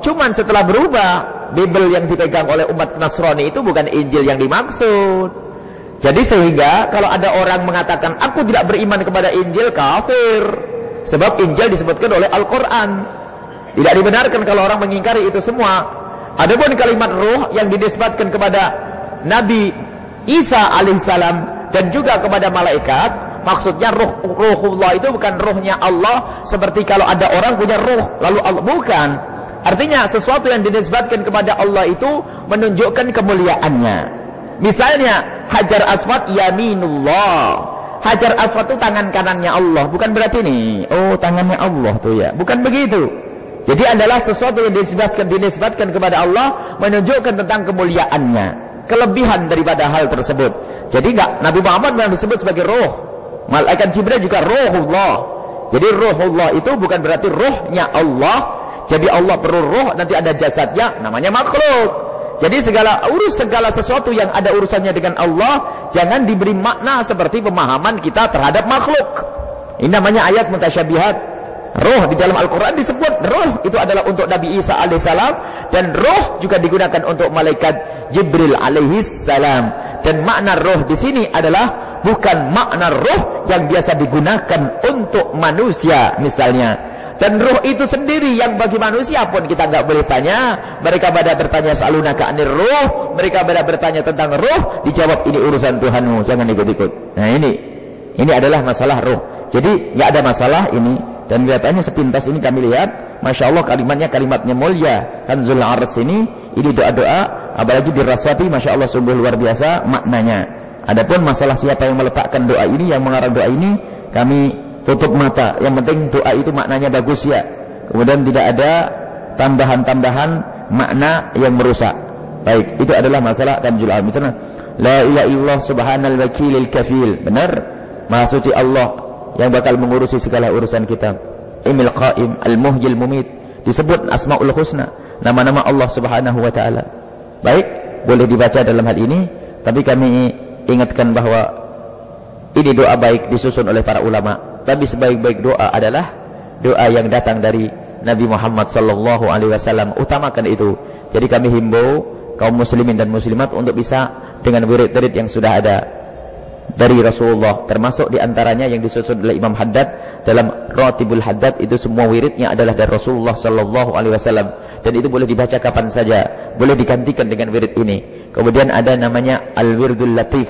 Speaker 1: Cuman setelah berubah, Bible yang dipegang oleh umat Nasrani itu bukan Injil yang dimaksud. Jadi sehingga kalau ada orang mengatakan aku tidak beriman kepada Injil kafir. Sebab Injil disebutkan oleh Al-Quran. Tidak dibenarkan kalau orang mengingkari itu semua. Adapun kalimat ruh yang dinisbatkan kepada Nabi Isa alaihissalam dan juga kepada malaikat, maksudnya ruh ruhullah itu bukan ruhnya Allah seperti kalau ada orang punya ruh lalu Allah bukan. Artinya sesuatu yang dinisbatkan kepada Allah itu menunjukkan kemuliaannya. Misalnya Hajar Aswad yaminullah. Hajar Aswad itu tangan kanannya Allah, bukan berarti ini. Oh, tangannya Allah tuh ya. Bukan begitu. Jadi adalah sesuatu yang dinisbatkan dinisbatkan kepada Allah menunjukkan tentang kemuliaannya, kelebihan daripada hal tersebut. Jadi enggak Nabi Muhammad memang disebut sebagai roh. Malaikat Jibril juga rohullah. Jadi rohullah itu bukan berarti rohnya Allah. Jadi Allah perlu roh nanti ada jasadnya namanya makhluk. Jadi segala urus segala sesuatu yang ada urusannya dengan Allah jangan diberi makna seperti pemahaman kita terhadap makhluk. Ini namanya ayat mutasyabihat. Roh di dalam Al-Quran disebut roh itu adalah untuk Nabi Isa alaihissalam dan roh juga digunakan untuk malaikat Jibril alaihissalam dan makna roh di sini adalah bukan makna roh yang biasa digunakan untuk manusia misalnya dan roh itu sendiri yang bagi manusia pun kita nggak boleh tanya. Mereka pada bertanya saluna anir roh mereka pada bertanya tentang roh dijawab ini urusan Tuhanmu jangan ikut-ikut. Nah ini. Ini adalah masalah roh. Jadi nggak ada masalah ini. Dan kelihatannya sepintas ini kami lihat, Masya Allah kalimatnya kalimatnya mulia. Kanzul Ars ini, ini doa-doa, apalagi dirasati, Masya Allah sungguh luar biasa maknanya. Adapun masalah siapa yang meletakkan doa ini, yang mengarang doa ini, kami tutup mata. Yang penting doa itu maknanya bagus ya. Kemudian tidak ada tambahan-tambahan makna yang merusak. Baik, itu adalah masalah Kanzul Ars. Misalnya, La ilaha illallah subhanal wakilil kafil. Benar? Maha suci Allah yang bakal mengurusi segala urusan kita. Imil Qaim, Al-Muhyil Mumit. Disebut Asmaul Husna, nama-nama Allah Subhanahu wa taala. Baik, boleh dibaca dalam hal ini, tapi kami ingatkan bahwa ini doa baik disusun oleh para ulama. Tapi sebaik-baik doa adalah doa yang datang dari Nabi Muhammad sallallahu alaihi wasallam. Utamakan itu. Jadi kami himbau kaum muslimin dan muslimat untuk bisa dengan wirid-wirid yang sudah ada dari Rasulullah termasuk di antaranya yang disusun oleh Imam Haddad. Dalam Ratibul Haddad itu semua wiridnya adalah dari Rasulullah Sallallahu Alaihi Wasallam. Dan itu boleh dibaca kapan saja. Boleh digantikan dengan wirid ini. Kemudian ada namanya Al Wirdul Latif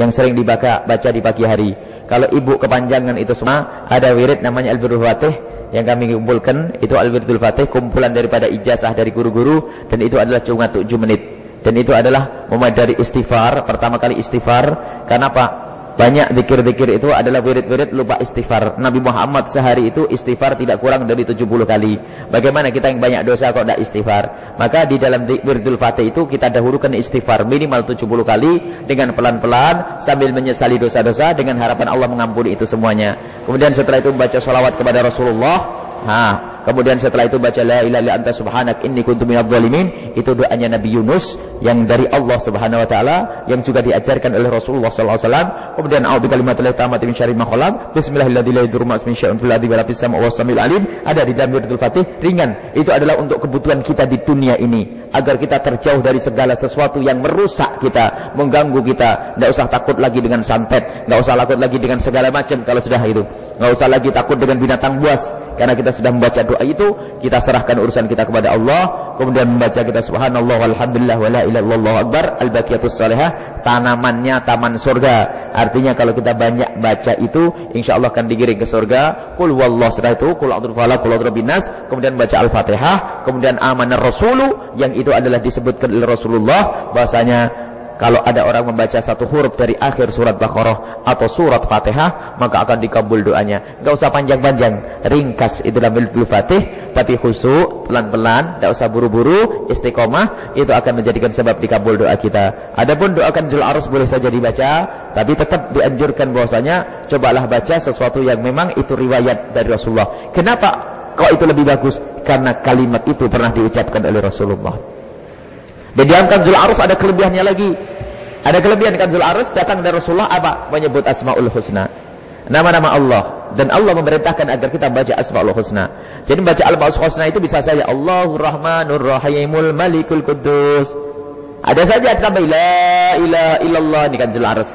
Speaker 1: yang sering dibaca baca di pagi hari kalau ibu kepanjangan itu semua ada wirid namanya Al Wirdul Fatih yang kami kumpulkan itu Al Wirdul Fatih kumpulan daripada ijazah dari guru-guru dan itu adalah cuma 7 menit dan itu adalah memadari istighfar, pertama kali istighfar. Kenapa? Banyak zikir-zikir itu adalah wirid-wirid lupa istighfar. Nabi Muhammad sehari itu istighfar tidak kurang dari 70 kali. Bagaimana kita yang banyak dosa kok tidak istighfar? Maka di dalam wiridul fatih itu kita dahulukan istighfar minimal 70 kali dengan pelan-pelan sambil menyesali dosa-dosa dengan harapan Allah mengampuni itu semuanya. Kemudian setelah itu membaca salawat kepada Rasulullah. Ha, Kemudian setelah itu baca la ilaha illa anta subhanak inni kuntu minadh dhalimin. Itu doanya Nabi Yunus yang dari Allah Subhanahu wa taala yang juga diajarkan oleh Rasulullah sallallahu alaihi wasallam. Kemudian a'udzu bikalimatil tammati min syarri ma khalaq. Bismillahirrahmanirrahim. Fil alim. Ada di dalam Fatih ringan. Itu adalah untuk kebutuhan kita di dunia ini agar kita terjauh dari segala sesuatu yang merusak kita, mengganggu kita. Tidak usah takut lagi dengan santet, tidak usah takut lagi dengan segala macam kalau sudah itu. Tidak usah lagi takut dengan binatang buas, karena kita sudah membaca doa itu, kita serahkan urusan kita kepada Allah, kemudian membaca kita subhanallah walhamdulillah wala ilaha illallah akbar al-baqiyatus salihah, tanamannya taman surga. Artinya kalau kita banyak baca itu, insya Allah akan digiring ke surga. Qul wallahu setelah itu, qul a'udzu falaq, qul a'udzu binas, kemudian baca Al-Fatihah, kemudian amanar rasulu yang itu adalah disebutkan oleh Rasulullah bahasanya kalau ada orang membaca satu huruf dari akhir surat Baqarah atau surat Fatihah, maka akan dikabul doanya. Enggak usah panjang-panjang, ringkas itu dalam Idul Fatih, tapi khusyuk, pelan-pelan, enggak usah buru-buru, istiqomah, itu akan menjadikan sebab dikabul doa kita. Adapun doa kanjul arus boleh saja dibaca, tapi tetap dianjurkan bahwasanya cobalah baca sesuatu yang memang itu riwayat dari Rasulullah. Kenapa kok itu lebih bagus? Karena kalimat itu pernah diucapkan oleh Rasulullah. Dan di Kanzul Arus ada kelebihannya lagi. Ada kelebihan Kanzul Arus datang dari Rasulullah apa? Menyebut Asmaul Husna. Nama-nama Allah. Dan Allah memerintahkan agar kita baca Asmaul Husna. Jadi baca Asmaul Husna itu bisa saja Allahur Rahmanur Rahimul Malikul Kudus. Ada saja tambah la ilaha illallah ini Kanzul Arus.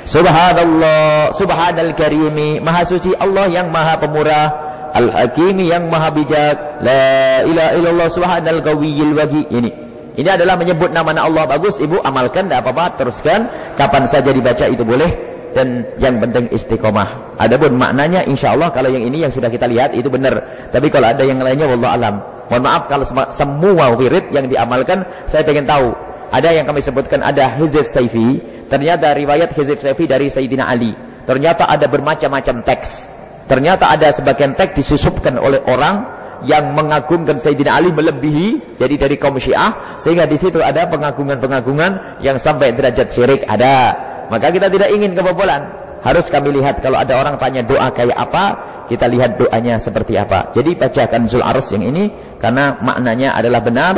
Speaker 1: Subhanallah, Subhanal Karimi, Maha suci Allah yang Maha pemurah. Al-Hakim yang maha bijak. La ilaha illallah subhanal qawiyil wagi. Ini. Ini adalah menyebut nama Allah bagus. Ibu amalkan, tidak apa-apa. Teruskan. Kapan saja dibaca itu boleh. Dan yang penting istiqomah. Adapun maknanya insya Allah kalau yang ini yang sudah kita lihat itu benar. Tapi kalau ada yang lainnya wallah alam. Mohon maaf kalau semua wirid yang diamalkan saya ingin tahu. Ada yang kami sebutkan ada Hizif Saifi. Ternyata riwayat Hizif Saifi dari Sayyidina Ali. Ternyata ada bermacam-macam teks Ternyata ada sebagian teks disusupkan oleh orang yang mengagungkan Sayyidina Ali melebihi jadi dari kaum Syiah sehingga di situ ada pengagungan-pengagungan yang sampai derajat syirik ada. Maka kita tidak ingin kebobolan. Harus kami lihat kalau ada orang tanya doa kayak apa, kita lihat doanya seperti apa. Jadi bacakan Zul Ars yang ini karena maknanya adalah benar.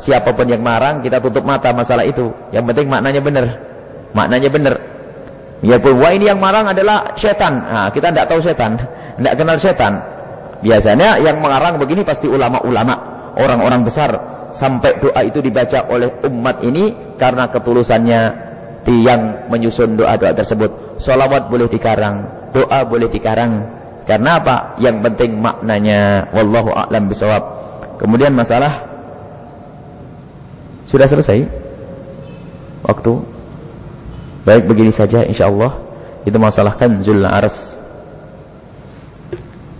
Speaker 1: Siapa pun yang marang kita tutup mata masalah itu. Yang penting maknanya benar. Maknanya benar. Ya wah ini yang marang adalah setan. Nah, kita tidak tahu setan, tidak kenal setan. Biasanya yang mengarang begini pasti ulama-ulama, orang-orang besar. Sampai doa itu dibaca oleh umat ini karena ketulusannya yang menyusun doa-doa tersebut. Salawat boleh dikarang, doa boleh dikarang. Karena apa? Yang penting maknanya. Wallahu a'lam bisawab. Kemudian masalah sudah selesai waktu Baik begini saja insyaallah itu masalah kanzul ars.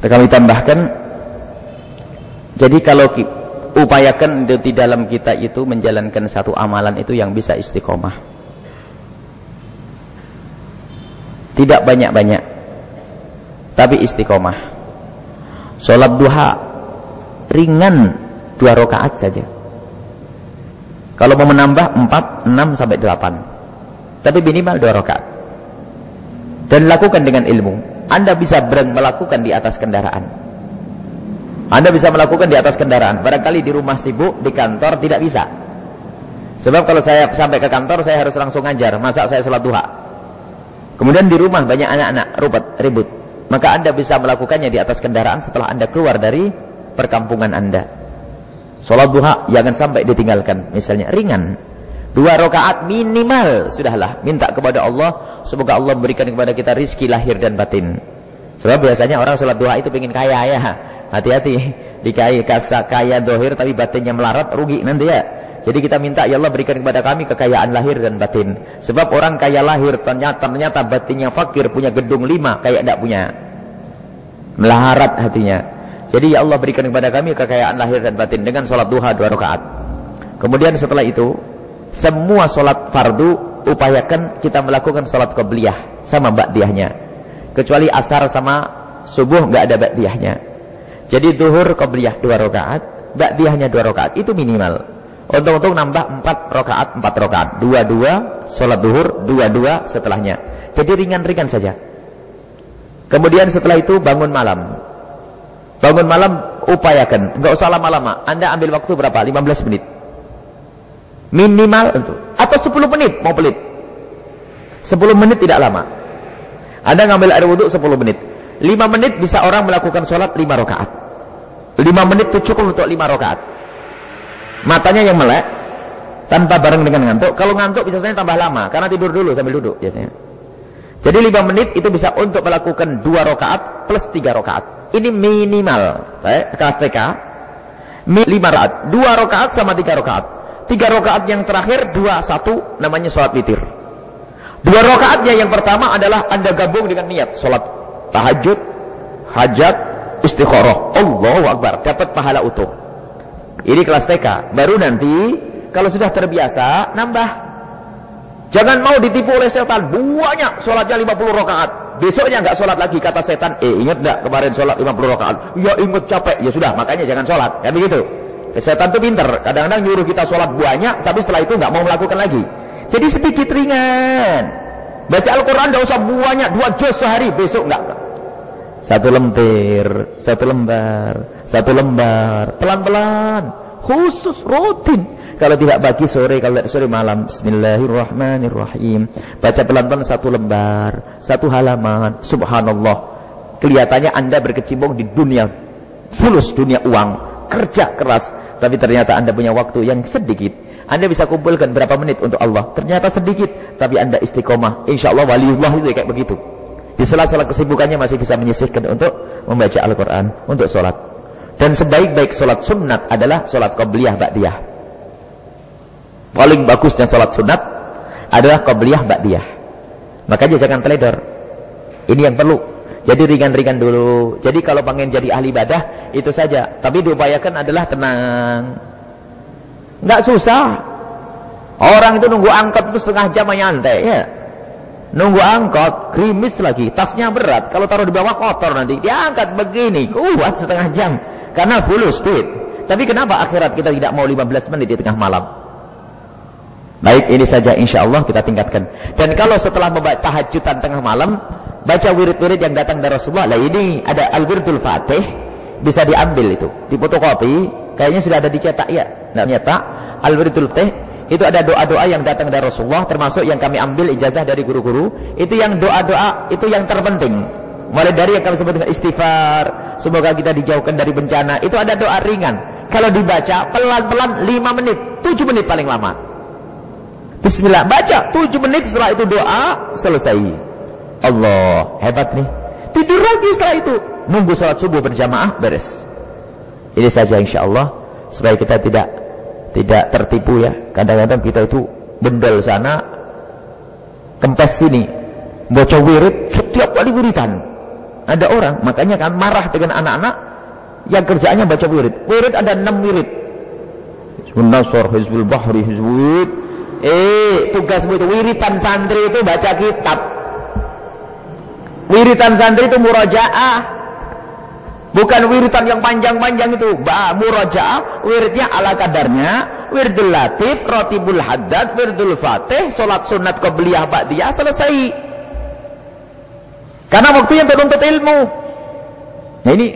Speaker 1: Kami tambahkan jadi kalau upayakan di dalam kita itu menjalankan satu amalan itu yang bisa istiqomah. Tidak banyak-banyak tapi istiqomah. Salat duha ringan dua rakaat saja. Kalau mau menambah 4, 6 sampai 8. Tapi minimal dua rakaat. Dan lakukan dengan ilmu. Anda bisa melakukan di atas kendaraan. Anda bisa melakukan di atas kendaraan. Barangkali di rumah sibuk, di kantor tidak bisa. Sebab kalau saya sampai ke kantor, saya harus langsung ngajar. Masa saya sholat duha. Kemudian di rumah banyak anak-anak ribut, ribut. Maka Anda bisa melakukannya di atas kendaraan setelah Anda keluar dari perkampungan Anda. Sholat duha jangan sampai ditinggalkan. Misalnya ringan. Dua rakaat minimal sudahlah. Minta kepada Allah semoga Allah memberikan kepada kita rizki lahir dan batin. Sebab biasanya orang sholat duha itu ingin kaya ya. Hati-hati. Dikai kasa kaya dohir tapi batinnya melarat rugi nanti ya. Jadi kita minta ya Allah berikan kepada kami kekayaan lahir dan batin. Sebab orang kaya lahir ternyata ternyata batinnya fakir punya gedung lima kayak tidak punya. Melarat hatinya. Jadi ya Allah berikan kepada kami kekayaan lahir dan batin dengan sholat duha dua rakaat. Kemudian setelah itu semua sholat fardu upayakan kita melakukan sholat qobliyah sama ba'diyahnya. Kecuali asar sama subuh nggak ada ba'diyahnya. Jadi duhur qobliyah dua rakaat ba'diyahnya dua rakaat itu minimal. Untung-untung nambah empat rakaat empat rakaat. Dua-dua sholat duhur dua-dua setelahnya. Jadi ringan-ringan saja. Kemudian setelah itu bangun malam. Bangun malam upayakan. Nggak usah lama-lama. Anda ambil waktu berapa? 15 menit Minimal itu. Atau 10 menit mau pelit. 10 menit tidak lama. Anda ngambil air wudhu 10 menit. 5 menit bisa orang melakukan sholat 5 rakaat. 5 menit itu cukup untuk 5 rakaat. Matanya yang melek tanpa bareng dengan ngantuk. Kalau ngantuk biasanya tambah lama karena tidur dulu sambil duduk biasanya. Jadi 5 menit itu bisa untuk melakukan 2 rakaat plus 3 rakaat. Ini minimal. Saya KTK 5 rakaat. 2 rakaat sama 3 rakaat. Tiga rakaat yang terakhir, dua, satu, namanya sholat witir. Dua rakaatnya yang pertama adalah anda gabung dengan niat. Sholat tahajud, hajat, istikharah. Allahu Akbar. Dapat pahala utuh. Ini kelas TK. Baru nanti, kalau sudah terbiasa, nambah. Jangan mau ditipu oleh setan. Banyak sholatnya 50 rakaat. Besoknya nggak sholat lagi kata setan. Eh ingat nggak kemarin sholat 50 rakaat? Ya ingat capek. Ya sudah makanya jangan sholat. Kan begitu. Setan itu pinter. Kadang-kadang nyuruh kita sholat banyak, tapi setelah itu nggak mau melakukan lagi. Jadi sedikit ringan. Baca Al-Quran nggak usah banyak, dua juz sehari, besok nggak. Satu lembar, satu lembar, satu lembar, pelan-pelan, khusus rutin. Kalau tidak pagi sore, kalau sore malam, Bismillahirrahmanirrahim. Baca pelan-pelan satu lembar, satu halaman, Subhanallah. Kelihatannya anda berkecimpung di dunia fulus, dunia uang, kerja keras, tapi ternyata Anda punya waktu yang sedikit. Anda bisa kumpulkan berapa menit untuk Allah. Ternyata sedikit, tapi Anda istiqomah. Insya Allah waliullah itu kayak begitu. Di sela-sela kesibukannya masih bisa menyisihkan untuk membaca Al-Quran, untuk sholat. Dan sebaik-baik sholat sunat adalah sholat qabliyah ba'diyah. Paling bagusnya sholat sunat adalah qabliyah ba'diyah. Makanya jangan teledor. Ini yang perlu. Jadi ringan-ringan dulu. Jadi kalau pengen jadi ahli ibadah, itu saja. Tapi diupayakan adalah tenang. Nggak susah. Orang itu nunggu angkat itu setengah jam nyantai ya. Nunggu angkot, krimis lagi, tasnya berat. Kalau taruh di bawah kotor nanti, dia angkat begini, kuat setengah jam. Karena full speed. Tapi kenapa akhirat kita tidak mau 15 menit di tengah malam? Baik, ini saja insya Allah kita tingkatkan. Dan kalau setelah membaca tahajudan tengah malam, baca wirid-wirid yang datang dari Rasulullah. Lah ini ada Al-Wirdul Fatih, bisa diambil itu, dipotokopi, kayaknya sudah ada dicetak. Ya. Nah, nyetak. Al-Wirdul Fatih. Itu ada doa-doa yang datang dari Rasulullah termasuk yang kami ambil ijazah dari guru-guru. Itu yang doa-doa itu yang terpenting. Mulai dari yang kami sebut dengan istighfar semoga kita dijauhkan dari bencana. Itu ada doa ringan. Kalau dibaca pelan-pelan 5 menit 7 menit paling lama. Bismillah baca 7 menit setelah itu doa selesai Allah hebat nih tidur lagi setelah itu nunggu sholat subuh berjamaah beres ini saja insya Allah supaya kita tidak tidak tertipu ya. Kadang-kadang kita itu bendel sana, kempes sini, baca wirid setiap kali wiridan. Ada orang, makanya kan marah dengan anak-anak yang kerjaannya baca wirid. Wirid ada enam wirid. Hizbul Nasr, Hizbul Bahri, Hizbul Eh, tugasmu itu wiritan santri itu baca kitab. Wiritan santri itu murajaah. Bukan wiritan yang panjang-panjang itu. Ba murajaah, wiridnya ala kadarnya, wirdul latif, rotibul haddad, wirdul fatih, solat sunat qabliyah ba'diyah selesai. Karena waktu yang tertuntut ilmu. Nah ini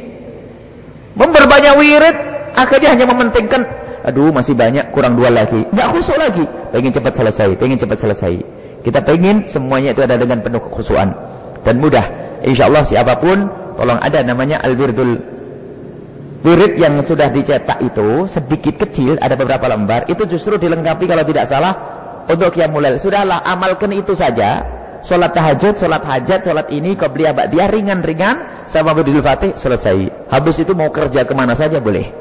Speaker 1: memperbanyak wirid akhirnya hanya mementingkan aduh masih banyak kurang dua lagi. Enggak khusyuk lagi. Pengen cepat selesai, pengen cepat selesai. Kita pengen semuanya itu ada dengan penuh kekhusyuan dan mudah. Insyaallah siapa pun Tolong ada namanya al-wirdul Wirid yang sudah dicetak itu sedikit kecil, ada beberapa lembar, itu justru dilengkapi kalau tidak salah untuk yang mulai. Sudahlah, amalkan itu saja. Sholat tahajud, sholat hajat, sholat ini, qabliyah ba'diyah, ringan-ringan, sama berdil fatih, selesai. Habis itu mau kerja ke mana saja boleh.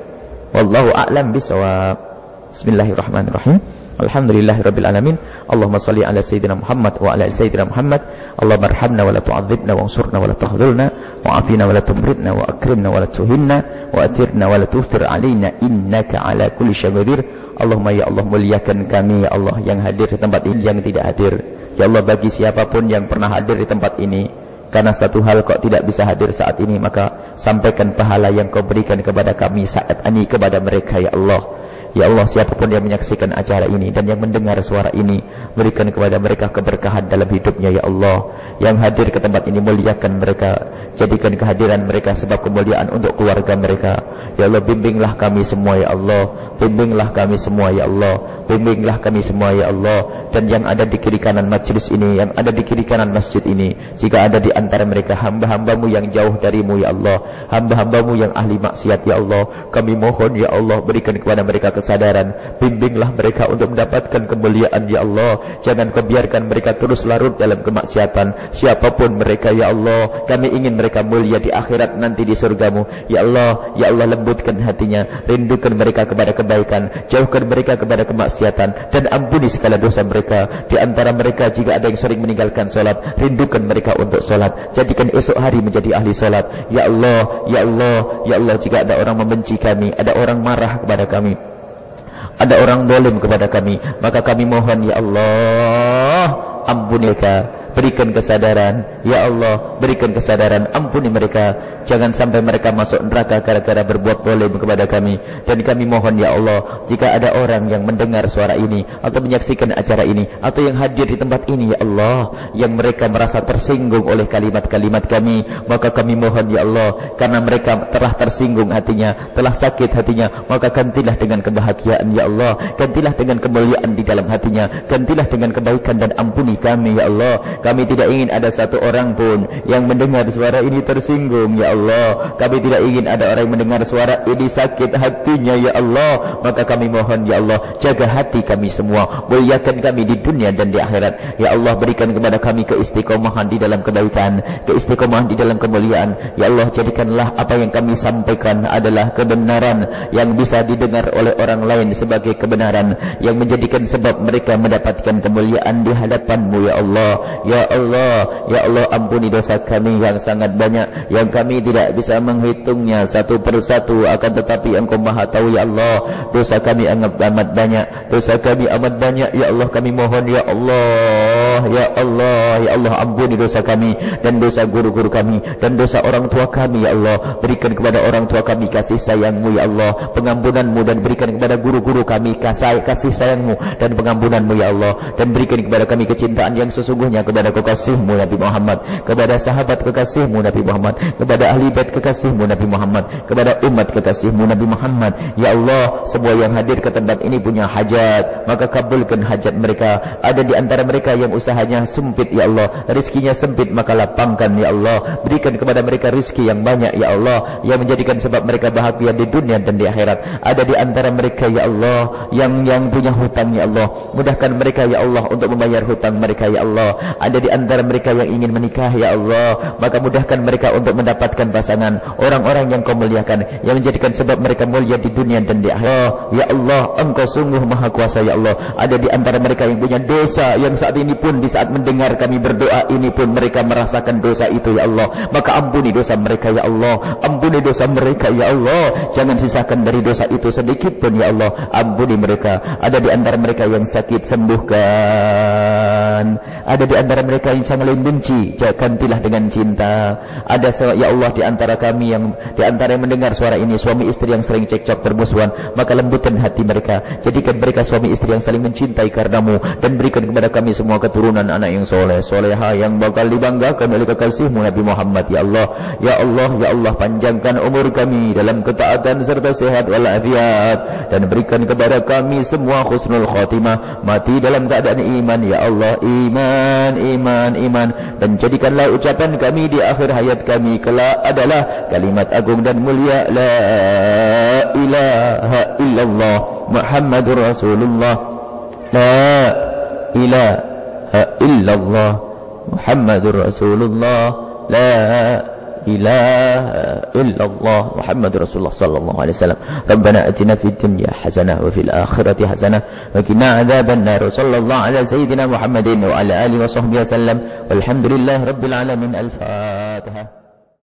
Speaker 1: Wallahu a'lam bisawab. Bismillahirrahmanirrahim. Alhamdulillahirabbil alamin. Allahumma shalli ala sayyidina Muhammad wa ala sayyidina Muhammad. Allahumma arhamna wa la tu'adzibna wa ansurna wa la takhdhulna wa afina wa la tumridna wa akrimna wa la tuhinna wa athirna wa la tuftir alaina innaka ala kulli syai'in. Allahumma ya Allah muliakan kami ya Allah yang hadir di tempat ini yang tidak hadir. Ya Allah bagi siapa pun yang pernah hadir di tempat ini karena satu hal kok tidak bisa hadir saat ini maka sampaikan pahala yang kau berikan kepada kami saat ini kepada mereka ya Allah Ya Allah siapa pun yang menyaksikan acara ini dan yang mendengar suara ini berikan kepada mereka keberkahan dalam hidupnya ya Allah. Yang hadir ke tempat ini muliakan mereka. Jadikan kehadiran mereka sebab kemuliaan untuk keluarga mereka. Ya Allah bimbinglah kami semua ya Allah. Bimbinglah kami semua ya Allah. Bimbinglah kami semua ya Allah. Dan yang ada di kiri kanan majlis ini yang ada di kiri kanan masjid ini jika ada di antara mereka hamba-hambamu yang jauh darimu ya Allah. Hamba-hambamu yang ahli maksiat ya Allah. Kami mohon ya Allah berikan kepada mereka kesadaran. Bimbinglah mereka untuk mendapatkan kemuliaan ya Allah. Jangan kau biarkan mereka terus larut dalam kemaksiatan. Siapa pun mereka ya Allah. Kami ingin mereka mulia di akhirat nanti di surgamu. Ya Allah ya Allah lembutkan hatinya. Rindukan mereka kepada kebaikan. Jauhkan mereka kepada kemaksiatan. Dan ampuni segala dosa mereka. Di antara mereka jika ada yang sering meninggalkan solat rindukan mereka untuk solat. Jadikan esok hari menjadi ahli solat. Ya Allah ya Allah ya Allah jika ada orang membenci kami ada orang marah kepada kami ada orang dolim kepada kami maka kami mohon ya Allah ampuni mereka berikan kesadaran. Ya Allah berikan kesadaran. Ampuni mereka. Jangan sampai mereka masuk neraka gara-gara berbuat zalim kepada kami. Dan kami mohon ya Allah jika ada orang yang mendengar suara ini atau menyaksikan acara ini atau yang hadir di tempat ini ya Allah yang mereka merasa tersinggung oleh kalimat-kalimat kami maka kami mohon ya Allah karena mereka telah tersinggung hatinya telah sakit hatinya maka gantilah dengan kebahagiaan ya Allah. Gantilah dengan kemuliaan di dalam hatinya. Gantilah dengan kebaikan dan ampuni kami ya Allah Kami tidak ingin ada satu orang pun yang mendengar suara ini tersinggung ya Allah. Kami tidak ingin ada orang yang mendengar suara ini sakit hatinya ya Allah. Maka kami mohon ya Allah jaga hati kami semua. Muliakan kami di dunia dan di akhirat. Ya Allah berikan kepada kami keistiqomahan di dalam kebaikan, keistiqomahan di dalam kemuliaan. Ya Allah jadikanlah apa yang kami sampaikan adalah kebenaran yang bisa didengar oleh orang lain sebagai kebenaran yang menjadikan sebab mereka mendapatkan kemuliaan di hadapanmu ya Allah ya Allah ya Allah ampuni dosa kami yang sangat banyak yang kami tidak bisa menghitungnya satu persatu. Akan tetapi engkau maha tahu ya Allah dosa kami amat, amat banyak dosa kami amat banyak. Ya Allah kami mohon ya Allah ya Allah ya Allah ampuni dosa kami dan dosa guru-guru kami dan dosa orang tua kami ya Allah. Berikan kepada orang tua kami kasih sayangmu ya Allah. Pengampunanmu dan berikan kepada guru-guru kami kasih sayangmu dan pengampunanmu ya Allah. Dan berikan kepada kami kecintaan yang sesungguhnya kepada kekasihmu Nabi Muhammad. Kepada sahabat kekasihmu Nabi Muhammad. Kepada ahli bait kekasihmu Nabi Muhammad. Kepada umat kekasihmu Nabi Muhammad. Ya Allah semua yang hadir ke tempat ini punya hajat. Maka kabulkan hajat mereka. Ada di antara mereka yang usahanya sempit ya Allah. Rizkinya sempit maka lapangkan ya Allah. Berikan kepada mereka rizki yang banyak ya Allah. Yang menjadikan sebab mereka bahagia di dunia dan di akhirat. Ada di antara mereka ya Allah yang yang punya hutang ya Allah. Mudahkan mereka ya Allah untuk membayar hutang mereka ya Allah. Ada di antara mereka yang ingin menikah ya Allah. Maka mudahkan mereka untuk mendapatkan pasangan orang-orang yang kau muliakan yang menjadikan sebab mereka mulia di dunia dan di akhirat. Ya Allah engkau sungguh maha kuasa ya Allah. Ada di antara mereka yang punya dosa yang saat ini pun di saat mendengar kami berdoa ini pun mereka merasakan dosa itu ya Allah. Maka ampuni dosa mereka ya Allah. Ampuni dosa mereka ya Allah. Jangan sisakan dari dosa itu sedikit pun ya Allah. Ampuni mereka. Ada di antara mereka yang sakit sembuhkan. Ada di antara mereka yang sangat benci gantilah dengan cinta. Ada ya Allah di antara kami yang di antara yang mendengar suara ini suami istri yang sering cekcok bermusuhan maka lembutkan hati mereka. Jadikan mereka suami istri yang saling mencintai karenamu dan berikan kepada kami semua keturunan anak yang soleh. Soleha yang bakal dibanggakan oleh kekasihmu Nabi Muhammad. Ya Allah ya Allah ya Allah panjangkan umur kami dalam ketaatan serta sehat walafiat. Dan berikan kepada kami semua khusnul khatimah. Mati dalam keadaan iman ya Allah iman iman iman. Dan jadikanlah ucapan kami di akhir hayat kami kelak adalah kalimat agung dan mulia la ilaha illallah Muhammadur Rasulullah. La ilaha illallah Muhammadur Rasulullah. La إله إلا الله محمد رسول الله صلى الله عليه وسلم. ربنا أتنا في الدنيا حسنة وفي الآخرة حسنة وكنا عذاب النار. صلى الله على سيدنا محمد وعلى آله وصحبه وسلم. والحمد لله رب العالمين. الفاتحة.